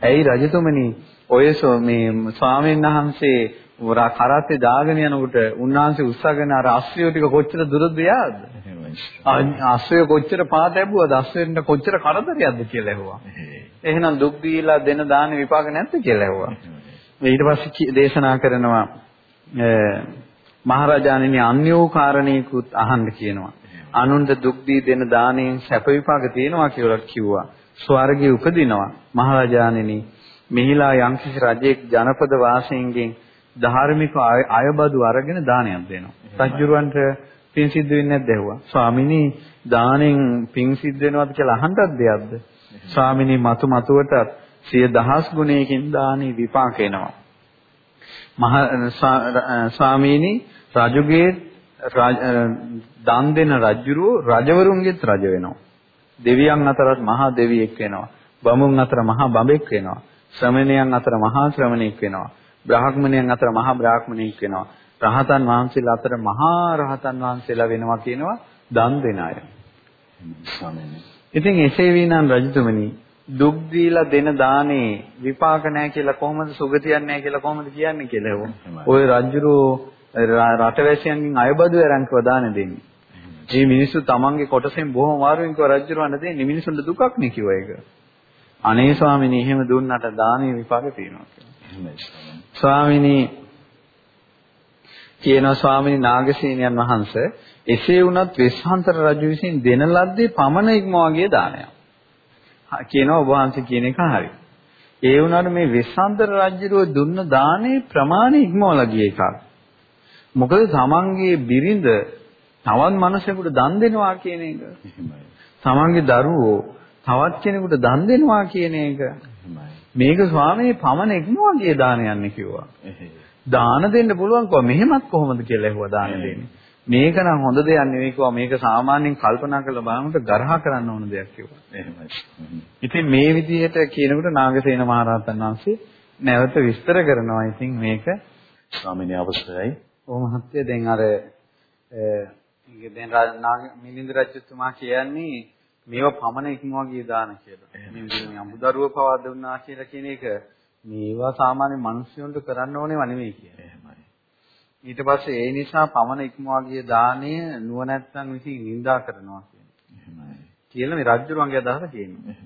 ඇයි රජතුමනි ඔය මේ ස්වාමීන් වහන්සේ කරත්තේ දාගෙන යනකොට උන්වහන්සේ උස්සගෙන අර අස්සියෝ ටික කොච්චර දුරද යාද? අස්සියෝ කොච්චර පාත ලැබුවද? අස්සියෙන්ට කොච්චර කරදරයක්ද කියලා ඇහුවා. එහෙනම් දුක් දීලා දෙන දාන විපාක නැද්ද කියලා ඇහුවා. ඊට පස්සේ දේශනා කරනවා මහරජාණෙනි අන්‍යෝ කාරණේකුත් අහන්න කියනවා. අනුන්ට දුක් දී දෙන දාණයෙන් සැප විපාක තියෙනවා කියලා කිව්වා. ස්වර්ගයේ උපදිනවා. මහරජාණෙනි මෙහිලා යම්කිසි රජෙක් ජනපද වාසීන්ගෙන් ධාර්මික අයබදු අරගෙන දානයක් දෙනවා. රජුරවන්ට පින් සිද්ධ වෙන්නේ නැද්ද ඇහුවා. ස්වාමිනී දානෙන් පින් සිද්ධ වෙනවද කියලා අහන්නත් දෙයක්ද? ස්වාමිනී මතු මතුවට සිය දහස් ගුණයකින් දානි විපාක එනවා. මහ ස්වාමීනි රජුගේ දන් දෙන රජුරෝ රජවරුන්ගේත් රජ වෙනවා. දෙවියන් අතරත් මහා දෙවියෙක් වෙනවා. බමුන් අතර මහා බඹෙක් වෙනවා. ශ්‍රමණයන් අතර මහා ශ්‍රමණෙක් වෙනවා. බ්‍රාහ්මණයන් අතර මහා බ්‍රාහ්මණෙක් වෙනවා. රහතන් වහන්සේලා අතර මහා රහතන් වහන්සේලා වෙනවා කියනවා දන් දෙන අය. ඉතින් එසේ වීනම් රජතුමනි දුක් දීලා දෙන දානේ විපාක නැහැ කියලා කොහොමද සුගතියක් නැහැ කියලා කොහොමද කියන්නේ කියලා හො. ওই රජුරෝ රටවැසියන්ගෙන් අයබදු අරන්කව දාන දෙන්නේ. මේ මිනිස්සු තමන්ගේ කොටසෙන් බොහොම වාරුවෙන් කව රජුරවන්න දෙන්නේ මිනිසුන්ට දුකක් නේ කිව්වා ඒක. අනේ ස්වාමිනේ එහෙම දුන්නට දානේ විපාක තියෙනවා කියලා. ස්වාමිනී කියනවා ස්වාමිනී නාගසේනයන් වහන්සේ එසේ වුණත් වෙස්සාන්තර රජු විසින් දෙන ලද්දේ පමණ ඉක්මවාගේ දානයක්. කියනවා ඔබ වහන්සේ කියන එක හරි. ඒ වුණාට මේ වෙස්සාන්තර රජුරෝ දුන්න දානේ ප්‍රමාණය ඉක්මවලා ගිය එකක්. මොකද තමන්ගේ බිරිඳ තවත් මිනිසෙකුට දන් දෙනවා කියන එක. තමන්ගේ දරුවෝ තවත් කෙනෙකුට දන් දෙනවා කියන එක. මේක ස්වාමී පමණ ඉක්මවා ගිය දානයන්නේ කිව්වා. දාන දෙන්න පුළුවන් කොහොම මෙහෙමත් කොහොමද කියලා ඇහුවා දාන දෙන්නේ. මේක නම් හොඳ දෙයක් නෙවෙයි කිව්වා මේක සාමාන්‍යයෙන් කල්පනා කරලා බලනකොට ගරහ කරන්න ඕන දෙයක් කිව්වා. එහෙමයි. ඉතින් මේ විදිහට කියනකොට නාගසේන මහරහතන් වහන්සේ නැවත විස්තර කරනවා. ඉතින් මේක ස්වාමීන් අවසරයි. ඔව් මහත්තයා දැන් අර දැන් නාග මිලින්ද රජතුමා කියන්නේ මේවා පමණ ඉක්මවා ගිය දාන කියලා. මේ අමුදරුව පවා දුන්නා කියලා කියන එක මේවා සාමාන්‍ය මිනිස්සුන්ට කරන්න ඕනේව නෙවෙයි කියන්නේ. ඊට පස්සේ ඒ නිසා පමණ ඉක්මවා ගිය දාණය නුවණැත්තන් විසින් නිඳා කරනවා කියන්නේ. කියලා මේ රජුරුවන්ගේ අදහස කියනවා.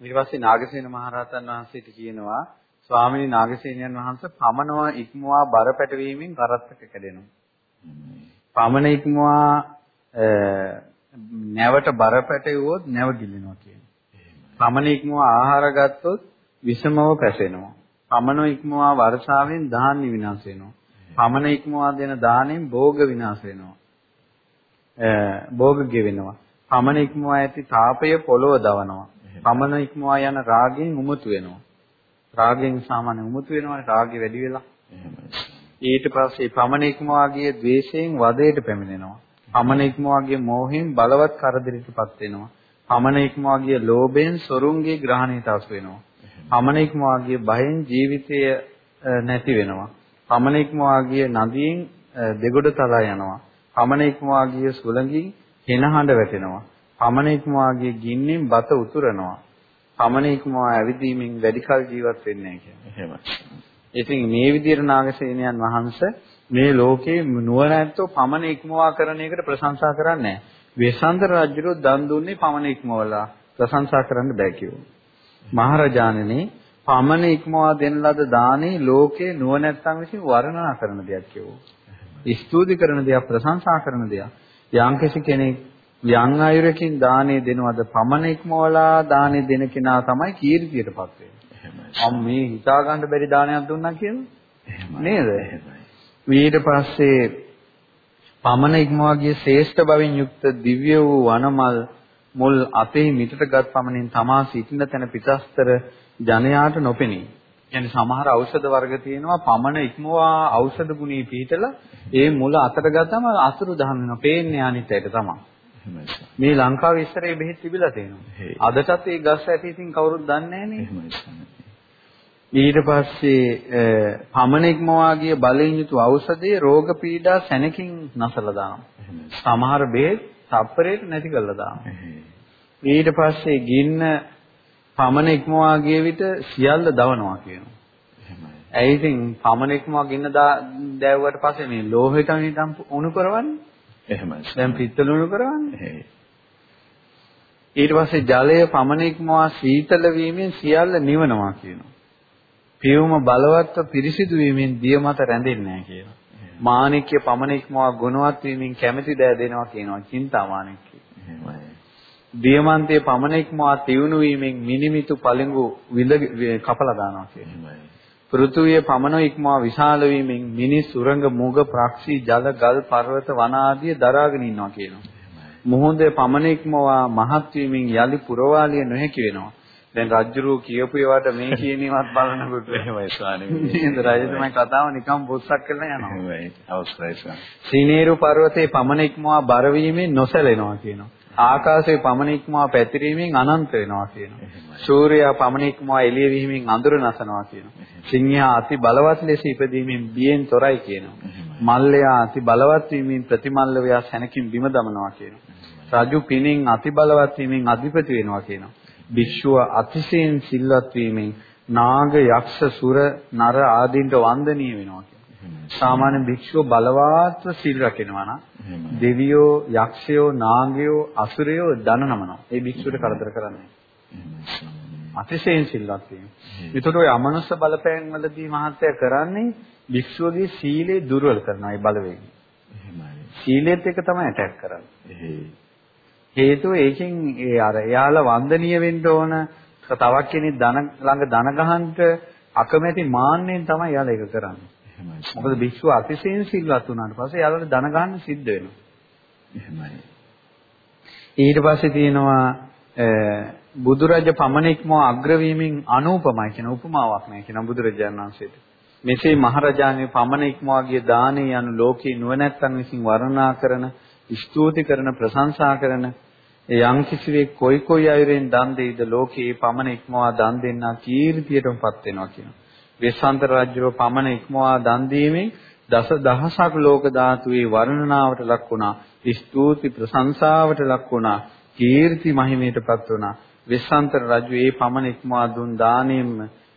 ඊට පස්සේ නාගසේන මහරහතන් වහන්සේට කියනවා ස්වාමීනි නාගසේනයන් වහන්සේ පමණව ඉක්මවා බර පැටවීමෙන් කරත්තක කැඩෙනවා. පමණ ඉක්මවා නැවට බර පැටවුවොත් නැව ගිලිනවා කියන්නේ. පමණ ඉක්මවා ආහාර ගත්තොත් විෂමව පැසෙනවා. පමණ ඉක්මවා වර්ෂාවෙන් ධාන්‍ය විනාශ වෙනවා. පමණ ඉක්මවා දෙන දාණයෙන් භෝග විනාශ වෙනවා. භෝග ගෙවෙනවා. පමණ ඉක්මවා ඇති තාපය පොළව දවනවා. පමණ ඉක්මවා යන රාගයෙන් උමුතු වෙනවා. රාගයෙන් සාමාන්‍ය උමුතු වෙනවානේ රාගය වැඩි වෙලා. ඊට පස්සේ පමණ ඉක්මවා ගිය ද්වේෂයෙන් වදයට පැමිණෙනවා. පමණ ඉක්මවා ගිය මෝහයෙන් බලවත් කරදරයටපත් වෙනවා. පමණ ඉක්මවා ගිය ලෝභයෙන් සොරුන්ගේ ග්‍රහණයට අසු වෙනවා. පමණ ඉක්මවා ගිය බයෙන් ජීවිතය නැති වෙනවා. පමණෙක්ම වාගිය නදියෙන් දෙගොඩ තලා යනවා. පමණෙක්ම වාගිය සුළඟින් හෙනහඬ වැටෙනවා. පමණෙක්ම වාගිය ගින්නෙන් බත උතුරනවා. පමණෙක්ම ඇවිදීමෙන් වැඩි කල ජීවත් වෙන්නේ නැහැ එහෙමයි. ඉතින් මේ විදිහට නාගසේනයන් වහන්සේ මේ ලෝකේ නුවණ ඇත්තෝ පමණ ඉක්මවා කරන එකට ප්‍රශංසා කරන්නේ නැහැ. වේසාන්තර රජුරෝ දන් දුන්නේ පමණ ඉක්මවලා ප්‍රශංසා කරන්න බෑ කිව්වා. මහරජාණනි පමණ ඉක්මවා දෙන ලද දානේ ලෝකේ නුවණැත්තන් විසින් වර්ණනා කරන දෙයක් කියවෝ. ස්තුති කරන දෙයක් ප්‍රශංසා කරන දෙයක්. යම්කිසි කෙනෙක් යම් අයුරකින් දානේ දෙනවද පමණ ඉක්මවලා දානේ දෙන කෙනා තමයි කීර්තියටපත් වෙන්නේ. අම් මේ හිතා ගන්න බැරි දානයක් දුන්නා කියලා නේද? ඊට පස්සේ පමණ ඉක්මවා ගිය ශ්‍රේෂ්ඨ බවින් යුක්ත දිව්‍ය වූ වනමල් මුල් අපේ මිටටගත් පමණින් තමා සිටින තැන පිටස්තර ජනයාට නොපෙනේ. කියන්නේ සමහර ඖෂධ වර්ග තියෙනවා පමණ ඉක්මවා ඖෂධ ගුණී පිහිටලා ඒ මුල අතට ගත්තම අසුරු දහම් වෙනවා. පේන්නේ අනිත් එක තමයි. මේ ලංකාවේ ඉස්සරේ බෙහෙත් තිබිලා තියෙනවා. අදටත් ඒ ගස් ඇටි ඉතින් කවුරුත් දන්නේ නැහැ ඊට පස්සේ පමණ ඉක්මවා ගිය බලයෙන් යුතු ඖෂධයේ රෝග පීඩා සැනකින් නැසලා දානවා. සමහර බෙහෙත් තප්පරයට නැති කරලා දානවා. ඊට පස්සේ ගින්න පමණ ඉක්මවා ගිය විට සියල්ල දවනවා කියනවා. එහෙමයි. ඇයි ඉතින් පමණ ඉක්මවා ගින්න දැවුවට පස්සේ මේ ලෝහෙට නිකම් උණු කරවන්නේ? එහෙමයි. දැන් පිත්තල උණු කරවන්නේ? ඊට පස්සේ ජලය පමණ ඉක්මවා සීතල වීමෙන් සියල්ල නිවනවා කියනවා. පියුම බලවත්ව පිරිසිදු වීමෙන් දිය මත රැඳෙන්නේ නැහැ කියනවා. මාණික්‍ය පමණ ඉක්මවා ගුණවත් වීමෙන් කැමැති දෑ දෙනවා කියනවා. චින්තා මාණික්‍ය. එහෙමයි. දියමන්තයේ පමණෙක්මා තියුණු වීමෙන් මිනිමිතු පළඟු විඳ කපලා දානවා කියන්නේ. පෘථුවිය පමණ ඉක්මවා විශාල වීමෙන් මිනිස් සුරංග මුග ප්‍රක්ෂි ජල ගල් පර්වත වන ආදී දරාගෙන ඉන්නවා කියනවා. මොහොතේ පමණ ඉක්මවා මහත් වීමෙන් යලි පුරවාලිය නොහැකි වෙනවා. දැන් රජ්ජුරුව කියපු ඒවාට මේ කියනීමත් බලනකොට එහෙමයි ස්වාමීනි. නේද රජතුමයි කතාව නිකම් බොස්සක් කරලා යනවා. එහෙමයි අවශ්‍යයි ස්වාමීනි. සීනේරු පර්වතයේ පමණ ඉක්මවා බර වීමෙන් නොසැලෙනවා කියනවා. ආකාශයේ පමණික්මවා පැතිරීමෙන් අනන්ත වෙනවා කියනවා. සූර්යයා පමණික්මවා එළිය වීමෙන් අඳුර නැසනවා කියනවා. සිංහයා අති බලවත් ලෙස ඉපදීමෙන් බියෙන් තොරයි කියනවා. මල්ලයා අති බලවත් වීමෙන් ප්‍රතිමල්ලවයා සැනකින් බිම දමනවා කියනවා. රජු පිණින් අති බලවත් වීමෙන් අධිපති වෙනවා කියනවා. භික්ෂුව අතිශයින් සිල්වත් වීමෙන් නාග යක්ෂ සුර නර ආදීන්ට වන්දනීය වෙනවා සාමාන්‍ය භික්ෂුව බලවත්ව සිල් රකිනවා නම් දෙවියෝ යක්ෂයෝ නාගයෝ අසුරයෝ දනනමනවා. ඒ භික්ෂුවට කරදර කරන්නේ. අතිශයින් සිල්වත් වීම. ඒතකොට ඔය අමනුෂ්‍ය බලපෑම් වලදී මහත්ය කරන්නේ භික්ෂුවගේ සීලය දුර්වල කරනවා ඒ බලවේගය. සීලෙත් එක තමයි ඇටැක් කරන්නේ. හේතුව ඒකෙන් ඒ අර එයාලා වන්දනීය වෙන්න ඕන තවක් කෙනෙක් ධන ළඟ ධන ගහන්න අකමැති මාන්නෙන් තමයි එයාලා ඒක කරන්නේ. එහෙමයි. මොකද භික්ෂුව අතිශයින් සිල්වත් වුණාට පස්සේ එයාලට ධන ගන්න සිද්ධ වෙනවා. එහෙමයි. ඊට පස්සේ තියෙනවා බුදුරජ පමණෙක්ම අග්‍රවීමෙන් අනූපමයි කියන උපමාවක් නෑ කියන බුදුරජාණන් වහන්සේට. මෙසේ මහරජාණන් පමණෙක්මගේ දානේ යන ලෝකේ නුවණැත්තන් විසින් වර්ණනා කරන, ස්තුති කරන, ප්‍රශංසා කරන යම් කිසිවෙක් කොයි කොයි අයුරෙන් දන් දෙයිද ලෝකේ පමණෙක්මවා දන් දෙන්නා කීර්තියටමපත් වෙනවා කියනවා. වෙස්සන්තර රජුව පමණෙක්මවා දන් දීමෙන් දස දහසක් ලෝක ධාතුවේ වර්ණනාවට ලක් වුණා. ස්තුති ප්‍රශංසාවට ලක් වුණා. කීර්ති මහිමයටපත් වුණා. වෙස්සන්තර රජු ඒ පමණෙක්මවා දුන් දාණයෙන්ම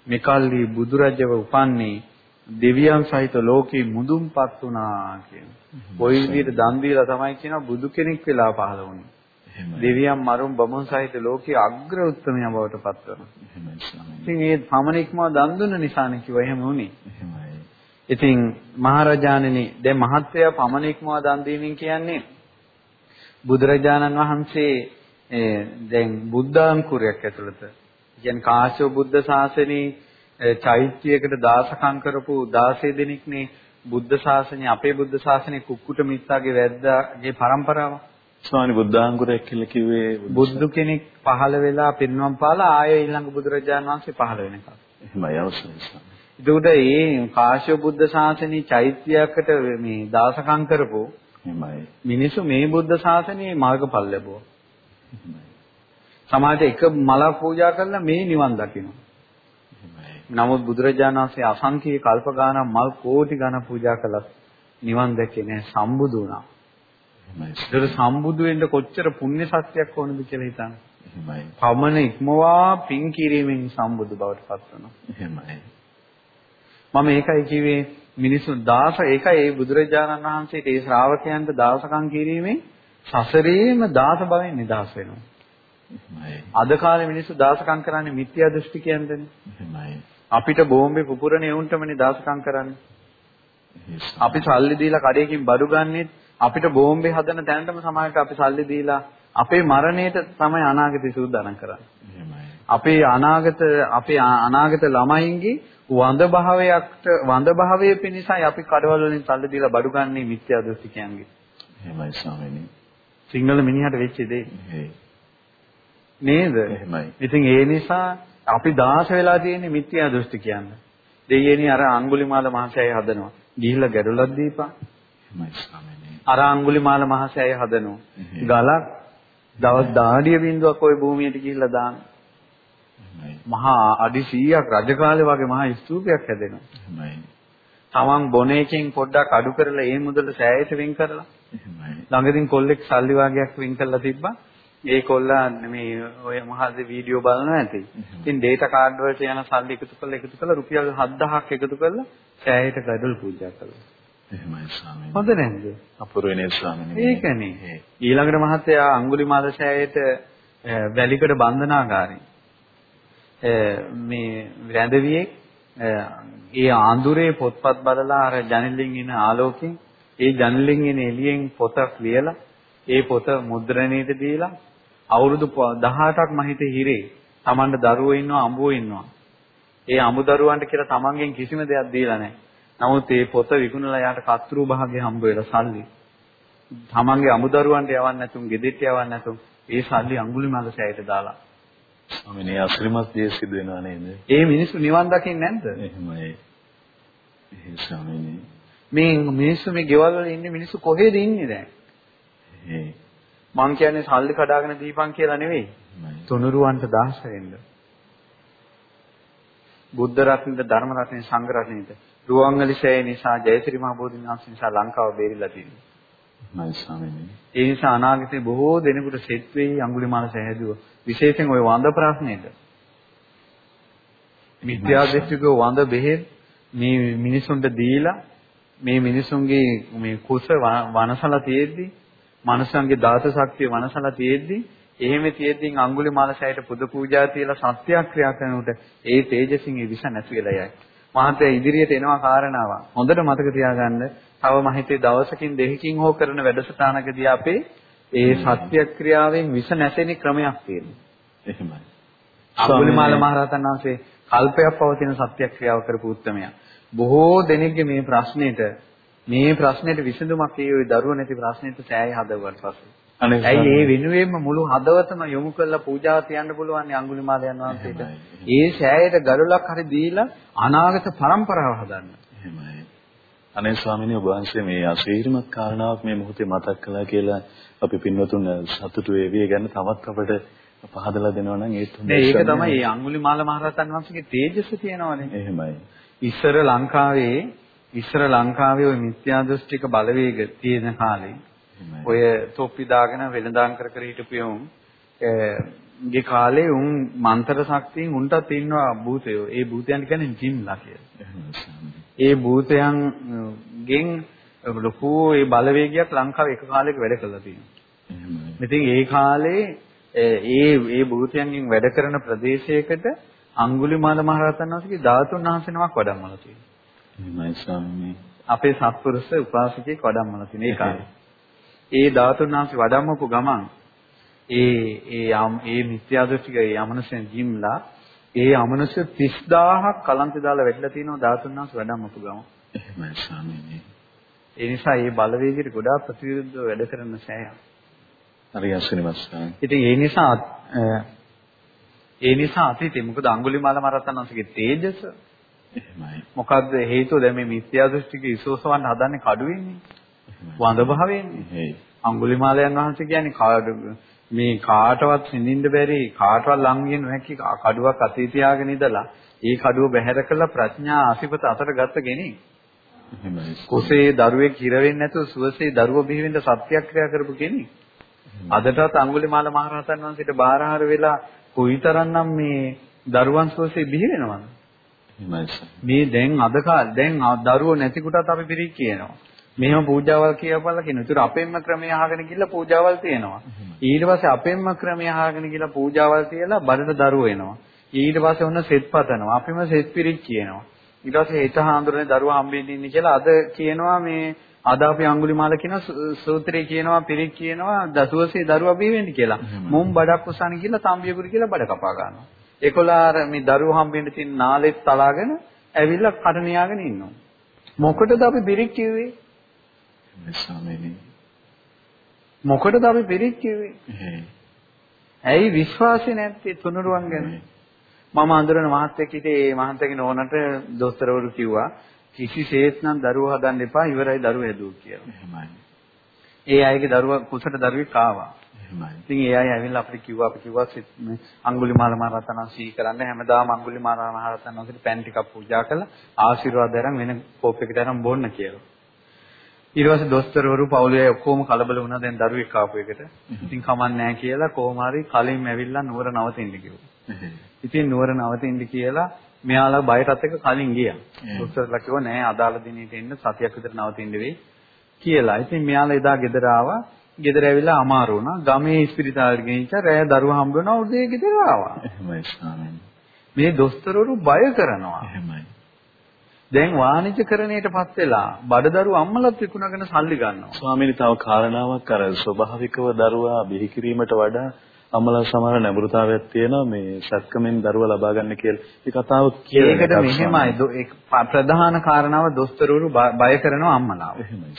මෙකල්ලි බුදුරජව උපන්නේ දෙවියන් සහිත ලෝකේ මුදුන්පත් වුණා කියන. කොයි විදිහට දන් දීලා තමයි කියනවා බුදු කෙනෙක් වෙලා පහළ වුණේ. දෙවියන් මරුන් බමුන් සහිත ලෝකයේ අග්‍ර උත්තමයා බවට පත් වෙනවා. ඉතින් ඒ පමණික්ම දන් දුන්න නිසානේ කිව්වා එහෙම වුණේ. ඉතින් මහරජාණනි දැන් මහත්වයා පමණික්ම දන් දීමින් කියන්නේ බුදුරජාණන් වහන්සේ දැන් බුද්ධාංකුරයක් ඇතුළත කියන්නේ කාශ්‍යප බුද්ධ ශාසනයේ චෛත්‍යයකට දාසකම් කරපු 16 දෙනෙක්නේ බුද්ධ ශාසනය අපේ බුද්ධ ශාසනයේ කුක්කුට මිත්තාගේ වැද්දාගේ પરම්පරාව. ස්වාමි බුද්ධාංකුරයක් කියලා කිව්වේ බුදු කෙනෙක් පහළ වෙලා පිරිනවම් පාලා ආයෙ ඊළඟ බුදුරජාණන් වහන්සේ පහළ වෙනකම්. එහෙමයි අවශ්‍යයි ස්වාමි. ඒකට මේ කාශ්‍යප බුද්ධ ශාසනයේ චෛත්‍යයකට මේ දාසකම් කරපු. මිනිස්සු මේ බුද්ධ ශාසනයේ මාර්ගඵල ලැබුවා. සමාජයට එක මලක් පූජා කරලා මේ නිවන් දකිනවා. නමුත් බුදුරජාණන් වහන්සේ අසංකීය කල්ප ගානක් මල් කෝටි ගණන් පූජා කළත් නිවන් දැකේ නැහැ සම්බුදු වුණා. ඒතර සම්බුදු වෙන්න කොච්චර පුණ්‍ය ශක්තියක් ඕනද කියලා හිතන්න. එහෙමයි. පමණ ඉක්මවා පින් කිරීමෙන් සම්බුදු බවට පත් වෙනවා. එහෙමයි. මම ඒකයි කිව්වේ මිනිස්සු දාස ඒකයි ඒ බුදුරජාණන් වහන්සේට ඒ ශ්‍රාවකයන්ට දාසකම් කිරීමෙන් සසරේම දාස භවෙන් නිදහස් වෙනවා. අද කාලේ මිනිස්සු දාසකම් කරන්නේ මිත්‍යා දෘෂ්ටි කියන්නේනේ. අපිට බෝම්බේ පුපුරනේ උන්ටමනේ දාසකම් කරන්නේ. අපි සල්ලි දීලා කඩේකින් බඩු ගන්නෙත් අපිට බෝම්බේ හදන තැනටම සමාජයට අපි සල්ලි දීලා අපේ මරණයට තමයි අනාගතය සූදානම් කරන්නේ. අපේ අනාගත අපේ අනාගත ළමයින්ගේ වඳ භාවයකට වඳ භාවයේ පිණිසයි අපි කඩවල වලින් සල්ලි දීලා බඩු ගන්නේ මිත්‍යා දෘෂ්ටිකයන්ගේ. එහෙමයි ස්වාමීනි. සිංහල මිනිහට වෙච්ච දේ. නේද? එහෙමයි. ඉතින් ඒ නිසා අපි දාස වෙලා තියෙන්නේ මිත්‍යා දෘෂ්ටි කියන්නේ. දෙයියනේ අර අඟුලිමාල මහසෑය හදනවා. ගිහිල්ලා ගැඩොලක් දීපන්. එහෙමයි ස්වාමීනි. අර අඟුලිමාල මහසෑය හදනවා. ගලක් දවස් දාඩිය බින්දුවක් ওই භූමියට ගිහිල්ලා දාන්න. මහා අඩි 100ක් රජ කාලේ වගේ මහා ස්තූපයක් හැදෙනවා. තමන් බොන එකෙන් පොඩ්ඩක් අඩු කරලා ඒ මුදල සෑයට වෙන් කරලා. ළඟදින් කොල්ලෙක් සල්ලි වාගයක් වෙන් කරලා තිබ්බා. ඒ කොල්ලා මේ ඔය මහත් වීඩියෝ බලනවා ඇති. ඉතින් data card වලට යන සල්ලි එකතු කරලා එකතු කරලා රුපියල් 7000ක් එකතු කරලා සෑයට ගඩොල් පූජා කළා. එහෙමයි ස්වාමීනි. හොඳ නැද්ද? අපූර්වනේ ස්වාමීනි. ඒකනේ. ඊළඟට මහත්තයා අඟුලිමාල සෑයට වැලිකඩ බන්ධනාගාරේ මේ වැඳවියෙක් ඒ ආඳුරේ පොත්පත් බලලා අර ජනෙලෙන් එන ආලෝකයෙන් ඒ ජනෙලෙන් එන එළියෙන් පොතක් ලියලා ඒ පොත මුද්‍රණයට දීලා අවුරුදු 18ක් මම හිතේ හිරේ Tamanට දරුවෝ ඉන්නවා අඹුවෝ ඉන්නවා. ඒ අඹු දරුවන්ට කියලා Tamanගෙන් කිසිම දෙයක් දීලා නැහැ. නමුත් මේ පොත විකුණලා යාට කත්රු භාගය හම්බ වෙලා සල්ලි. Tamanගේ අඹු දරුවන්ට යවන්න නැතුම්, ගෙදෙට්ට යවන්න නැතුම් ඒ සල්ලි අඟුලිමාල සෑයට දාලා. ස්වාමීනි අශ්‍රීමත් දේ සිදු වෙනා නේද? ඒ මිනිස්සු නිවන් දකින්නේ නැද්ද? එහෙමයි. ඒ ස්වාමීනි. මේ මිනිස්සු මේ ගෙවල් වල ඉන්නේ මිනිස්සු කොහෙද ඉන්නේ දැන්? මං කියන්නේ සල්ලි කඩාගෙන දීපන් කියලා නෙවෙයි. තුනුරුවන්ට දාස වෙන්න. බුද්ධ රත්නෙට ධර්ම රත්නෙට සංඝ රත්නෙට රුවන්වැලිසෑය නිසා ජයශ්‍රී මහ බෝධින් වහන්සේ නිසා ලංකාව බේරිලා තියෙනවා. මයි ස්වාමීනි. ඒ නිසා අනාගතේ බොහෝ දෙනෙකුට සෙත් වෙයි අඟුලිමාල සෑහදුව. විශේෂයෙන් ওই වඳ ප්‍රශ්නේද. මිත්‍යා දෘෂ්ටිකව වඳ බෙහෙත් මේ මිනිසුන්ට දීලා මේ මිනිසුන්ගේ මේ කුස වනසලා තියෙද්දි මනසන්ගේ දාත ශක්තිය වනසලා තියෙද්දි එහෙම තියෙද්දි අඟුලිමාල සෑයට පුද පූජා තියලා සත්‍යක්‍රියා කරනකොට ඒ තේජසින් ඒ විස නැති වෙලා යයි. මහත්තයා ඉදිරියට එනවා කාරණාවක්. හොඳට මතක තියාගන්න. තව මම හිතේ දවසකින් දෙකකින් හෝ කරන වැඩසටහනකදී අපේ ඒ සත්‍යක්‍රියාවෙන් විස නැසෙන ක්‍රමයක් තියෙනවා. එහෙමයි. අඟුලිමාල මහරහතන් වහන්සේ කල්පයක් පවතින සත්‍යක්‍රියාව කරපු උත්මයා. බොහෝ දෙනෙක්ගේ මේ ප්‍රශ්නෙට මේ ප්‍රශ්නෙට විසඳුමක් ඒ දරුව නැති ප්‍රශ්නෙට සෑය හදවුවට පස්සේ. ඇයි ඒ වෙනුවෙන්ම මුළු හදවතම යොමු කරලා පූජාව තියන්න පුළුවන් අඟුලිමාලයන් වහන්සේට. ඒ සෑයට ගලොලක් හරි දීලා අනාගත પરම්පරාව හදන්න. එහෙමයි. අනේ ස්වාමීනි ඔබ වහන්සේ මේ අශීර්මත් කාරණාවක් මේ මොහොතේ මතක් කළා කියලා අපි පින්වතුන් සතුටු වේවි ගැන තවත් අපට පහදලා දෙනවා නම් ඒත් හොඳයි. ඒක තමයි මේ අඟුලිමාල මහරහතන් වහන්සේගේ තේජස තියෙනවනේ. එහෙමයි. ඉස්සර ලංකාවේ ඉස්සර ලංකාවේ ওই මිත්‍යා දෘෂ්ටික බලවේග තියෙන කාලේ ඔය තොප්පි දාගෙන වෙළඳාම් කර කර හිටපු උන් ගේ කාලේ උන් මන්ත්‍ර ශක්තියෙන් උන්ටත් ඉන්නවා භූතයෝ. ඒ භූතයන් කියන්නේ ජිම්ලා කියලා. ඒ භූතයන් ගෙන් ලොකු ඒ බලවේගයක් ලංකාවේ එක කාලයක වැඩ කළා තියෙනවා. ඉතින් ඒ කාලේ ඒ ඒ භූතයන්ගෙන් වැඩ කරන ප්‍රදේශයකට අඟුලිමාල මහරහතන් වහන්සේගේ ධාතුන් වහන්සේ නමක් වඩම්මලා තියෙනවා. අපේ සත්පුරුෂ උපාසකෙක් වඩම්මලා තියෙන ඒ කාලේ. ඒ ධාතුන් වහන්සේ වඩම්මපු ගමන් ඒ ඒ ඒ මිත්‍යා දෘෂ්ටික ඒ යමනසෙන් ජීම්ලා ඒ අමනුෂ්‍ය 30000ක් කලන්තේ දාලා වැටලා තියෙනවා ධාතුන් වහන්සේ වැඩමපු ගම. එහෙමයි ස්වාමීනි. ඒ නිසා මේ බලවේගයට ගොඩාක් ප්‍රතිවිරුද්ධව වැඩ කරන සෑය. හරි අසනිවස්සන්. ඉතින් ඒ නිසා ඒ නිසා අතීතේ මොකද අඟුලිමාල මහරහතන් වහන්සේගේ තේජස එහෙමයි. මොකද්ද හේතුව දැන් මේ මිත්‍යා දෘෂ්ටික ඉසෝසවන්න හදන්නේ කඩුවෙන්නේ. වඳ භාවයෙන්නේ. අඟුලිමාලයන් වහන්සේ කියන්නේ මේ කාටවත් සිඳින්න බැරි කාටවත් ලං වෙන්න නොහැකි කඩුවක් අතේ තියාගෙන ඉඳලා ඒ කඩුව බැහැර කළා ප්‍රඥා අසිපත අතට ගත්ත කෙනෙක්. කුසේ දරුවෙක් හිර වෙන්නේ නැතුව සුවසේ දරුව බිහි වෙන්න සත්‍යක්‍රියා කරපු කෙනෙක්. අදටත් අඟුලිමාල මහරහතන් වහන්සේට බාරහාර වෙලා කොයිතරම්නම් මේ දරුවන් සුවසේ බිහි වෙනවද? මේ දැන් අද දැන් දරුවෝ නැති කොටත් අපි පිරික් කියනවා. මෙහෙම පූජාවල් කියවපල්ලා කියන. ඒතර අපෙන්ම ක්‍රමය අහගෙන ගිහලා පූජාවල් තියෙනවා. ඊට පස්සේ අපෙන්ම ක්‍රමය අහගෙන ගිහලා පූජාවල් තියලා බඩට දරුවෝ එනවා. ඊට පස්සේ ඔන්න සෙත් පතනවා. අපිම සෙත් පිරික් කියනවා. ඊට පස්සේ හිත හාඳුරන්නේ දරුවා හම්බෙන්න ඉන්නේ කියලා අද කියනවා මේ අද අපි අඟුලිමාල කියන සූත්‍රයේ කියනවා පිරික් කියනවා දසුවසේ දරුවා බිහි වෙන්න කියලා. මුම් බඩක් උසන කියලා තම්බියකුරු කියලා බඩ කපා ගන්නවා. ඒකොල්ලාර මේ දරුවා හම්බෙන්න තියෙන නාලෙත් තලාගෙන ඇවිල්ලා කඩනියාගෙන ඉන්නවා. මොකටද අපි පිරික් කිව්වේ? ස්වාමීනි. මොකටද අපි පිරික් කිව්වේ? ඇයි විශ්වාසය නැත්තේ තුනුරුවන් ගැන? මම අඳුරන මහත්යෙක් හිටියේ ඒ මහත්යගේ නෝනට දොස්තරවරු කිව්වා කිසිසේත් නම් දරුවෝ හදන්න එපා ඉවරයි දරුවෝ හැදුවා කියලා. එහෙමයි. ඒ අයගේ දරුවා කුසට දරුවෙක් ආවා. එහෙමයි. ඉතින් ඒ අය ඇවිල්ලා අපිට කිව්වා අපි කිව්වා අඟුලිමාල මහරහතන් වහන්සේ කරන්න හැමදාම අඟුලිමාල මහරහතන් වහන්සේට පෑන් ටිකක් පූජා කරලා ආශිර්වාද අරන් වෙන කෝප් එකකට අරන් බොන්න කියලා. ඊට පස්සේ දොස්තරවරු පවුලේ ඔක්කොම කලබල වුණා දැන් දරුවෙක් ආපු එකට. ඉතින් කමන්නේ කියලා කොහොම හරි කලින් ඇවිල්ලා නුවර නවතින්න කිව්වා. ඉතින් නුවර නවතින්න කියලා මෙයාලා බයටත් එක්ක කලින් ගියා. දොස්තරලා කිව්වා නෑ අදාළ දිනෙට එන්න සතියක් විතර නවතින්න වෙයි කියලා. ඉතින් මෙයාලා එදා ගෙදර ආවා. ගෙදර ඇවිල්ලා අමාරු වුණා. ගමේ ඉස්පිරිතාලෙට ගෙනිච්චා. රෑ දරුවා හම්බ වෙනවා. උදේ ගෙදර ආවා. මේ දොස්තරවරු බය කරනවා. එහෙමයි. දැන් වාණිජකරණයටපත් වෙලා බඩදරු අම්මලත් විකුණගෙන සල්ලි ගන්නවා. ස්වාමීනි තව කාරණාවක් අර ස්වභාවිකව දරුවා බිහි කිරීමට වඩා අම්මලා සමහර නැඹුරුතාවයක් තියෙනවා මේ සත්කමෙන් දරුවා ලබා ගන්න කියලා. ඒ කතාව කියලා. ඒකට මෙහෙමයි ප්‍රධාන කාරණාව දොස්තරවරු බය කරනවා අම්මලාව. එහෙමයි.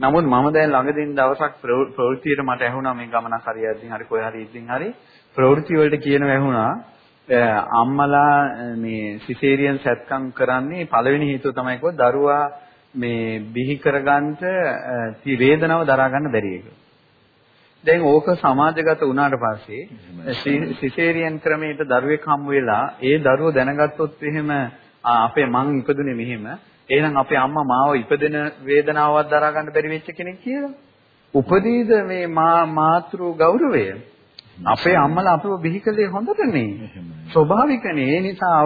නමුත් මම දැන් ළඟදීන් දවසක් ප්‍රවෘත්තියට මට ඇහුණා මේ ගමනක් හරියද්දී හරි කොහේ හරි ඉද්දින් හරි ප්‍රවෘත්ති වලට කියනවා ඇහුණා අම්මලා මේ සිසේරියන් සැත්කම් කරන්නේ පළවෙනි හේතුව තමයි කිව්ව දරුවා මේ බිහි කරගන්නට වේදනාව දරා ගන්න බැරි එක. දැන් ඕක සමාජගත වුණාට පස්සේ සිසේරියන් ක්‍රමයට දරුවෙක් හම්බ වෙලා ඒ දරුව දැනගත්තොත් එහෙම අපේ මං ඉපදුනේ මෙහෙම එහෙනම් අපේ අම්මා මාව ඉපදෙන වේදනාවක් දරා ගන්න බැරි වෙච්ච කෙනෙක් කියලා. උපදීද මේ මාතෘ ගෞරවය අපේ අම්මලා අපිව බිහිකලේ හොඳටනේ. ස්වභාවිකනේ. ඒ නිසා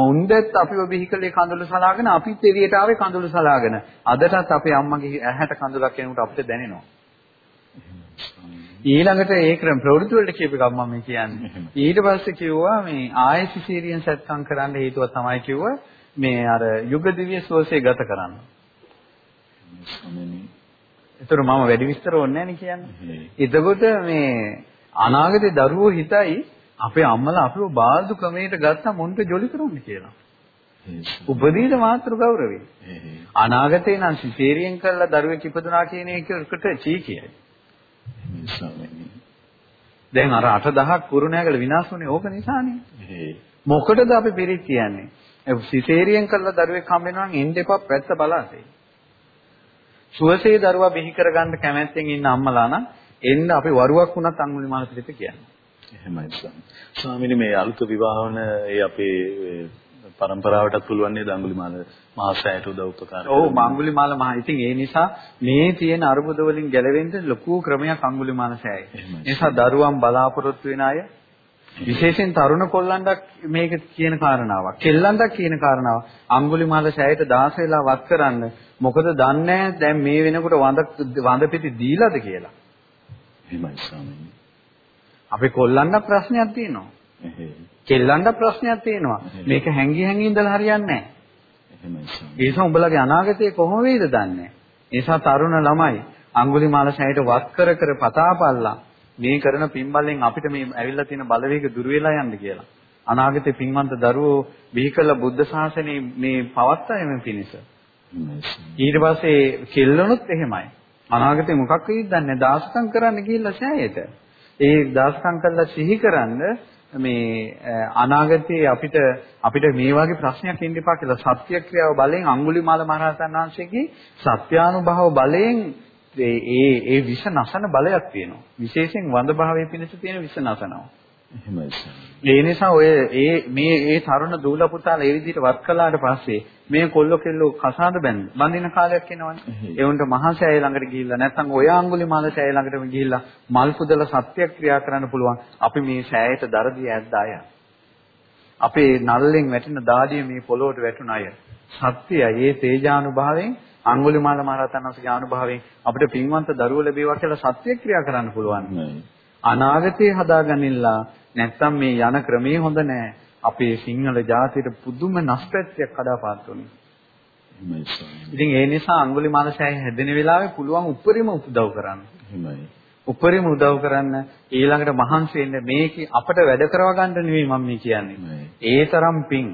උන්දත් අපිව බිහිකලේ කඳුළු සලාගෙන අපිත් එළියට ආවේ කඳුළු සලාගෙන. අදටත් අපේ අම්මගේ ඇහැට කඳුලක් එනකොට අපිට දැනෙනවා. ඊළඟට ඒ ක්‍රම ප්‍රවෘත්ති වලට කියපු ගමන් මම කියන්නේ. ඊට පස්සේ කිව්වා මේ ආයෙ සිසේරියන් සත්කම් කරන්න හේතුව තමයි කිව්වා මේ අර යුග දිව්‍ය සුවසේ ගත කරන්න. ඒතර මම වැඩි විස්තර ඕනේ නැහැ කියන්නේ. එතකොට මේ අනාගතේ දරුවෝ හිතයි අපේ අම්මලා අපිව බාල්දු ක්‍රමයට ගත්තා මොන්ට ජොලි කරන්න කියලා. උපදීන මාතෘ ගෞරවේ. අනාගතේ නම් සිසේරියෙන් කළා දරුවෙක් ඉපදුනා කියන එකට චී කියයි. දැන් අර 8000ක් කුරුණෑගල විනාශ වුණේ ඕක නිසානේ. මොකටද අපි පිරිත් කියන්නේ? සිසේරියෙන් කළා දරුවෙක් හම්බ වෙනවා නම් එන්න එපා පැත්ත බලාතේ. සුවසේ දරුවා බිහි කරගන්න කැමැත්තෙන් ඉන්න අම්මලා නම් එන්න අපි වරුවක් වුණත් අඟුලිමාල පිළිපෙත කියන්නේ. එහෙමයි ස්වාමීනි මේ අලුත විවාහ වන ඒ අපේ પરම්පරාවටත් පුළුවන් නේද අඟුලිමාල මහසෑයට උදව් උපකාර ඔව් අඟුලිමාල මහ ඉතින් ඒ නිසා මේ තියෙන අරුබුද වලින් ගැලවෙන්න ලොකු ක්‍රමයක් අඟුලිමාල සෑයයි. ඒ නිසා දරුවන් බලාපොරොත්තු වෙන අය විශේෂයෙන් තරුණ කොල්ලන්ට මේක කියන කාරණාවක්. කෙල්ලන්ට කියන කාරණාවක්. අඟුලිමාල සෑයට 16 වෙලා වත් කරන්න. මොකද දන්නේ දැන් මේ වෙනකොට වඳ වඳ පිටි දීලාද කියලා. එහෙමයි ස්වාමීනි. අපේ කොල්ලන්ට ප්‍රශ්නයක් තියෙනවා. කෙල්ලන්ට ප්‍රශ්නයක් තියෙනවා. මේක හැංගි හැංගි ඉඳලා හරියන්නේ නැහැ. නිසා උඹලගේ අනාගතය කොහොම වේද දන්නේ. නිසා තරුණ ළමයි අඟුලිමාල සෑයට වත් කර කර පතාපල්ලා මේ කරන පින්බලෙන් අපිට මේ ඇවිල්ලා තියෙන බලවේග දුර වෙලා යන්න කියලා. අනාගතේ පින්වන්ත දරුවෝ බිහි කළ බුද්ධ ශාසනයේ මේ පවත්තයම පිණිස. ඊට පස්සේ කෙල්ලොනුත් එහෙමයි. අනාගතේ මොකක් වෙයිද දන්නේ දාසකම් කරන්න ගිහිල්ලා සෑයේට. ඒ දාසකම් කළා සිහි කරන්න මේ අනාගතයේ අපිට අපිට මේ වගේ ප්‍රශ්නයක් එන්න එපා කියලා සත්‍ය ක්‍රියාව බලෙන් අඟුලිමාල මහරහතන් වහන්සේගේ සත්‍යානුභව බලයෙන් ඒ ඒ විෂ නසන බලයක් තියෙනවා. විශේෂයෙන් වඳ භාවයේ පිණිස තියෙන විෂ නසනවා. එහෙමයි ඒ නිසා ඔය ඒ මේ ඒ තරුණ දූල පුතාලා ඒ විදිහට වත් කළාට පස්සේ මේ කොල්ල කෙල්ලෝ කසාද බැඳ බඳින කාලයක් එනවනේ. ඒ උන්ට මහසෑය ළඟට ගිහිල්ලා නැත්නම් ඔය අඟුලිමාල සෑය ළඟටම ගිහිල්ලා මල් පුදල සත්‍යක්‍රියා කරන්න පුළුවන්. අපි මේ සෑයට දරදී ඇද්ද අය. අපේ නල්ලෙන් වැටෙන දාඩිය මේ පොළොවට වැටුණ අය. සත්‍යය ඒ තේජානුභාවයෙන් අඟුලිමාල මහරහතන් වහන්සේගේ අනුභවයෙන් අපිට පින්වන්ත දරුවෝ ලැබේවා කියලා සත්‍යක්‍රියා කරන්න පුළුවන්. අනාගතේ හදාගන්නilla නැත්තම් මේ යන ක්‍රමේ හොඳ නෑ. අපේ සිංහල ජාතියට පුදුම නස්පැත්තයක් හදාපාත්තුනේ. ඉතින් ඒ නිසා අඟුලිමාල සෑය හැදෙන වෙලාවේ පුළුවන් උපරිම උදව් කරන්න. එහෙමයි. උපරිම උදව් කරන්න ඊළඟට මහන්සි වෙන්න මේක අපට වැඩ කරව ගන්න නෙවෙයි මම මේ කියන්නේ. ඒ තරම් පිං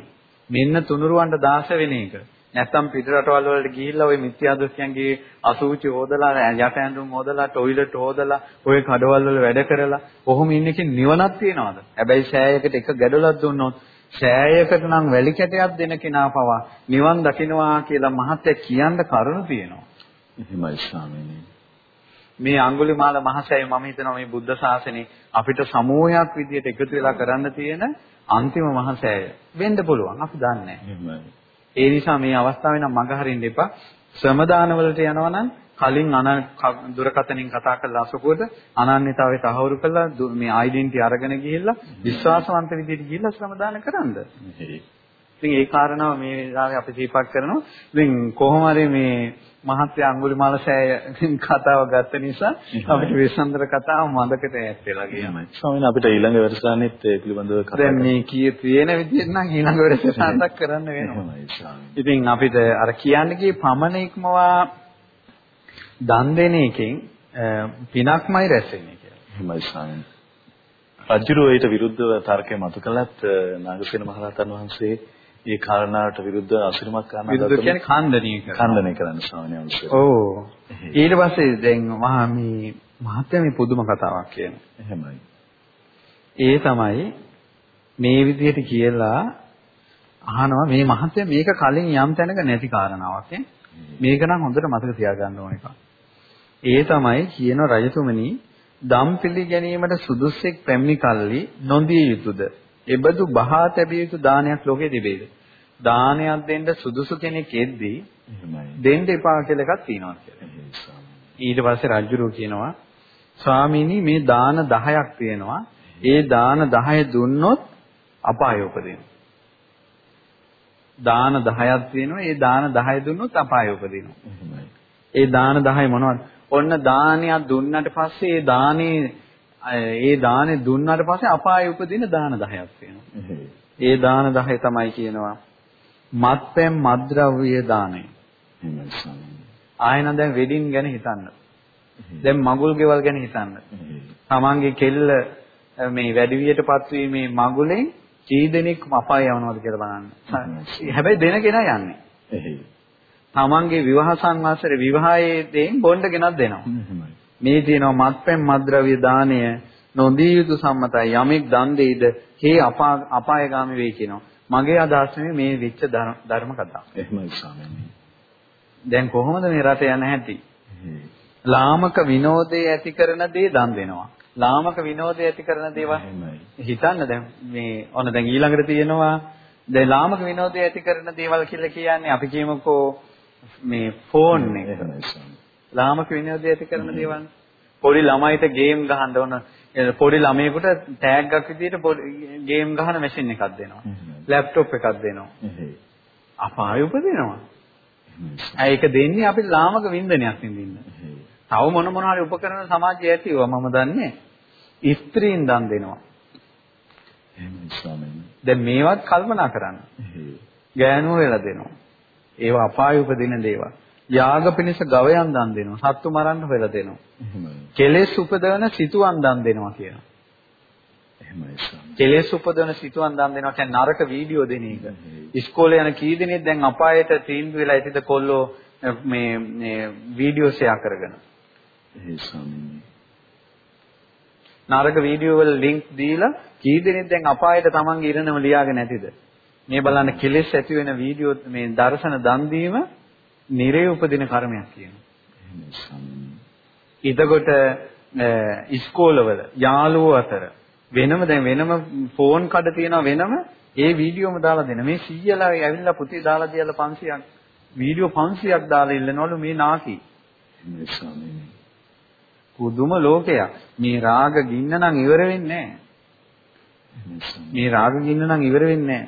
මෙන්න තුනුරුවන්ට දාස වෙන එක. නැත්නම් පිට රටවල් වලට ගිහිල්ලා ওই මිත්‍යා දෘෂ්ටියන්ගේ අසුචි හොදලා යට ඇඳුම් හොදලා টොයිලට් හොදලා ওই කඩවල් වල වැඩ කරලා කොහොම ඉන්නකින් නිවනක් තියනවාද? හැබැයි ශෑයකට එක ගැඩලක් දුන්නොත් ශෑයකට නම් වැලි කැටයක් දෙන කෙනා පවා නිවන් දකින්නවා කියලා මහත්ය කියන්න කරුණු තියෙනවා. එහෙමයි ස්වාමීනි. මේ අඟුලිමාල මහසෑය මම හිතනවා මේ බුද්ධ ශාසනේ අපිට සමූහයක් විදියට එකතු වෙලා කරන්න තියෙන අන්තිම මහසෑය වෙන්න පුළුවන් අපි දන්නේ නැහැ. ඒ නිසා මේ අවස්ථාවේ නම් මඟ හරින්න එපා. ශ්‍රම දානවලට යනවා නම් කලින් අන දුරකථනින් කතා කරලා අසපුවට අනන්‍යතාවය තහවුරු කරලා මේ ඩෙන්ටිටි අරගෙන ගිහිල්ලා විශ්වාසවන්ත විදිහට ගිහිල්ලා ශ්‍රම දාන කරන්න. ඉතින් ඒ කාරණාව මේ වෙලාවේ අපි දීපක් කරනවා. ඉතින් කොහොම හරි මේ මහත්ය අඟුලිමාල සෑය කතාව ගත්ත නිසා අපිට විසන්දර කතාව මතකට ඈත් වෙලා ගියා. ස්වාමීන් අපිට ඊළඟ වැඩසටහනෙත් ඒ පිළිබඳව කතා දැන් මේ කී තියෙන විදිහට නම් ඊළඟ වැඩසටහනක් කරන්න වෙනවා. ඉතින් අපිට අර කියන්නේ කී පමණ ඉක්මවා දන් දෙන එකෙන් පිනක්මයි රැස් වෙන්නේ කියලා. එහෙමයි ස්වාමීන්. රජුරෝ ඊට විරුද්ධව තර්කය මතු කළත් නාගසේන මහරහතන් වහන්සේ ඒ කාරණාවට විරුද්ධ අසිරිමත් කාරණා විරුද්ධ කියන්නේ ඛණ්ඩනීය කරන. ඛණ්ඩනය කරන්න ස්වාමීන් වහන්සේ. ඔව්. ඊට පස්සේ දැන් මහා මේ මහත්ය මේ පුදුම කතාවක් කියන. එහෙමයි. ඒ තමයි මේ විදිහට කියලා අහනවා මේ මහත්ය මේක කලින් යම් තැනක නැති කාරණාවක්. මේක නම් හොඳට මතක තියාගන්න ඕන එකක්. ඒ තමයි කියන රජතුමනි දම් පිළිගැනීමට සුදුස්සෙක් පැමිණි කල්ලි නොදිය යුතුයද? එබඳු බහා තැබිය යුතු දානයක් ලෝකේ තිබේද? දානයක් දෙන්න සුදුසු කෙනෙක් එද්දී දෙන්න එපා කියලා එකක් තියෙනවා කියලා. ඊට පස්සේ රජුරෝ කියනවා ස්වාමීනි මේ දාන 10ක් තියෙනවා. ඒ දාන 10 දුන්නොත් අපාය උපදිනවා. දාන 10ක් තියෙනවා. ඒ දාන 10 දුන්නොත් අපාය උපදිනවා. ඒ දාන 10 මොනවද? ඔන්න දානයක් දුන්නට පස්සේ ඒ දානේ ඒ දානේ දුන්නාට පස්සේ අපායේ උපදින දාන 10ක් වෙනවා. ඒ දාන 10 තමයි කියනවා මත්පැන් මද්ද්‍රව්‍ය දානය. ආයෙන දැන් වෙඩින් ගැන හිතන්න. දැන් මගුල් ගෙවල් ගැන හිතන්න. තමන්ගේ කෙල්ල මේ වැඩි වියටපත් වීමේ මගුලෙන් කී දෙනෙක් අපාය යවනවද කියලා බලන්න. හැබැයි දෙන කෙනා යන්නේ. තමන්ගේ විවාහ සංවාසයේ විවාහයේ දෙයින් බොණ්ඩ ගෙනත් දෙනවා. මේ තියෙනවා මත්පැන් මද්ද්‍රව්‍ය දානය නොදී යුතු සම්මතයි යමෙක් දන් දෙයිද හේ අපායගාමී වෙයි කියනවා. මගේ අදහස් මේ වෙච්ච ධර්ම කතාව. එහෙමයි ස්වාමීනි. දැන් කොහොමද මේ රට යන හැටි? ලාමක විනෝදේ ඇති කරන දේ දන් දෙනවා. ලාමක විනෝදේ ඇති කරන දේවල් හිතන්න දැන් මේ ඔන්න දැන් ඊළඟට තියෙනවා දැන් ලාමක විනෝදේ ඇති කරන දේවල් කියලා කියන්නේ අපි කියමුකෝ මේ ෆෝන් එක. ලාමක විනෝදේ ඇති කරන දේවල්. පොඩි ළමයිට ගේම් ගහන්න ඕන පොඩි ළමයෙකුට ටැග් එකක් විදිහට ගේම් ගහන මැෂින් එකක් දෙනවා. ලැප්ටොප් එකක් දෙනවා. අපාය උපදිනවා. ඒක දෙන්නේ අපි ලාමක වින්දනයක් විඳින්න. තව මොන මොන හරි උපකරණ සමාජයේ ඇතිව මම දන්නේ. ස්ත්‍රීන් දන් දෙනවා. දැන් මේවත් කල්පනා කරන්න. ගෑනුව වෙලා දෙනවා. ඒවා අපාය උපදින දේවල්. යාග පිණිස ගවයන් දන් දෙනවා. සත්තු මරන්න හොයලා දෙනවා. කෙලෙස් උපදවන සිතුවම් දන් දෙනවා කියනවා. එහෙමයි ස්වාමී. කෙලෙස් උපදවන සිතුවම් දන් දෙනවා කියන්නේ නරක වීඩියෝ දෙන එක. ඉස්කෝලේ යන කී දෙනෙක් දැන් අපායට තීන්දුව වෙලා ඉතිද කොල්ලෝ මේ මේ වීඩියෝ ෂෙයා කරගෙන. ඒ ස්වාමීනි. නරක වීඩියෝ වල ලින්ක් දීලා කී දෙනෙක් දැන් අපායට තමන්ගේ ඉරණම ලියාගෙන නැතිද? මේ බලන්න කෙලෙස් ඇති වෙන වීඩියෝ මේ දර්ශන දන් දීම නිරේ උපදින කර්මයක් කියනවා. එතකොට ඉස්කෝලවල යාළුවෝ අතර වෙනම දැන් වෙනම ෆෝන් කඩ තියෙනවා වෙනම ඒ වීඩියෝම දාලා දෙන. මේ 100ලා ඇවිල්ලා පුතේ දාලා තියලා 500ක් වීඩියෝ 500ක් දාලා ඉල්ලනවලු මේ නාකි. පුදුම ලෝකයක්. මේ රාග ගින්න නම් ඉවර වෙන්නේ මේ රාග ගින්න නම් ඉවර වෙන්නේ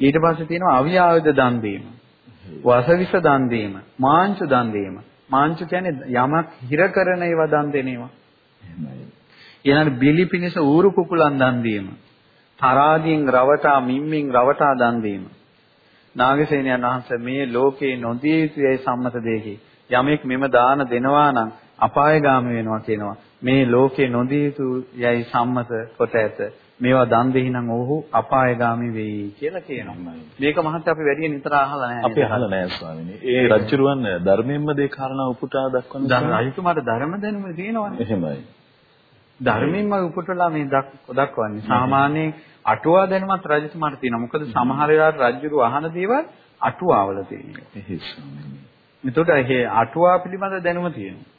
ඊට පස්සේ තියෙනවා අවියාවද දන් දීම. වසවිස දන් දීම, මාංචු දන් දීම. මාංචු කියන්නේ යමක් හිර කරන ඒවා දන් දෙන ඒවා. එහෙමයි. ඊළඟ බිලි පිනිස ඌරු කුකුලන් දන් දීම. තරාදියෙන් රවටා මිම්මින් රවටා දන් දීම. නාගසේනයන් වහන්සේ මේ ලෝකේ නොදිය යුතුයි සම්මත දෙකි. යමෙක් මෙම දාන දෙනවා නම් අපායගාමී වෙනවා කියනවා. මේ ලෝකේ නොදිය යුතුයි සම්මත කොට ඇත. මේවා දන් දෙහි නම් ඔහු අපායගාමී වෙයි කියලා කියනවා. මේක මහත් අපි වැඩි නිතර අහලා නැහැ. අපි අහලා නැහැ ස්වාමිනේ. ඒ රජුරුවන් ධර්මයෙන්ම දේ කාරණා උපුටා දක්වන දැන් රජතුමාට ධර්ම දැනුම තියෙනවනේ. එහෙමයි. ධර්මයෙන්ම උපුටලා මේ දක්වන්නේ. සාමාන්‍යයෙන් අටුවා දැනුමත් රජතුමාට තියෙනවා. මොකද සමහර වෙලාවට රජුරු අහන දේවල් අටුවාවල තියෙනවා. එහෙයි. එතකොට ඒ අටුවා පිළිබඳ දැනුම තියෙනවා.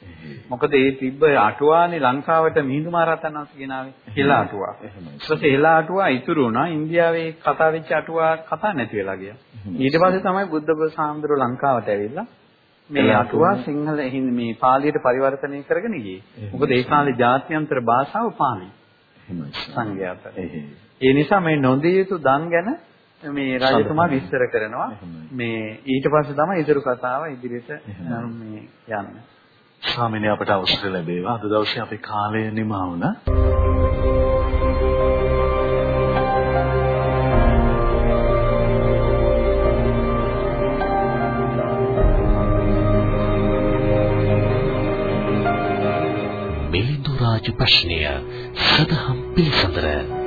මොකද ඒ තිබ්බ අටුවානේ ලංකාවට මිහිඳු මහරහතන් වහන්සේ ගෙනාවේ හෙලා අටුවා. ඊට පස්සේ හෙලා අටුවා ඉතුරු වුණා. ඉන්දියාවේ කතා වෙච්ච අටුවා කතා නැති වෙලා ගියා. ඊට පස්සේ තමයි බුද්ධ ප්‍රසාන්දර ලංකාවට ඇවිල්ලා මේ අටුවා සිංහල මේ පාලියට පරිවර්තනය කරගෙන ගියේ. මොකද ඒ කාලේ ජාත්‍යන්තර භාෂාව පාලි. සංඝයාත. ඒ නිසා මේ නොදිය යුතු දන් ගැන මේ රජතුමා විස්තර කරනවා. මේ ඊට පස්සේ තමයි ඉදිරි කතාව ඉදිරියට මේ යන්නේ. ස්වාමිනේ අපට අවසර ලැබේවා. අද දවසේ අපේ කාලය නිමා වුණා. මිලිඳු රාජ ප්‍රශ්නය සදහම් පිළිසඳර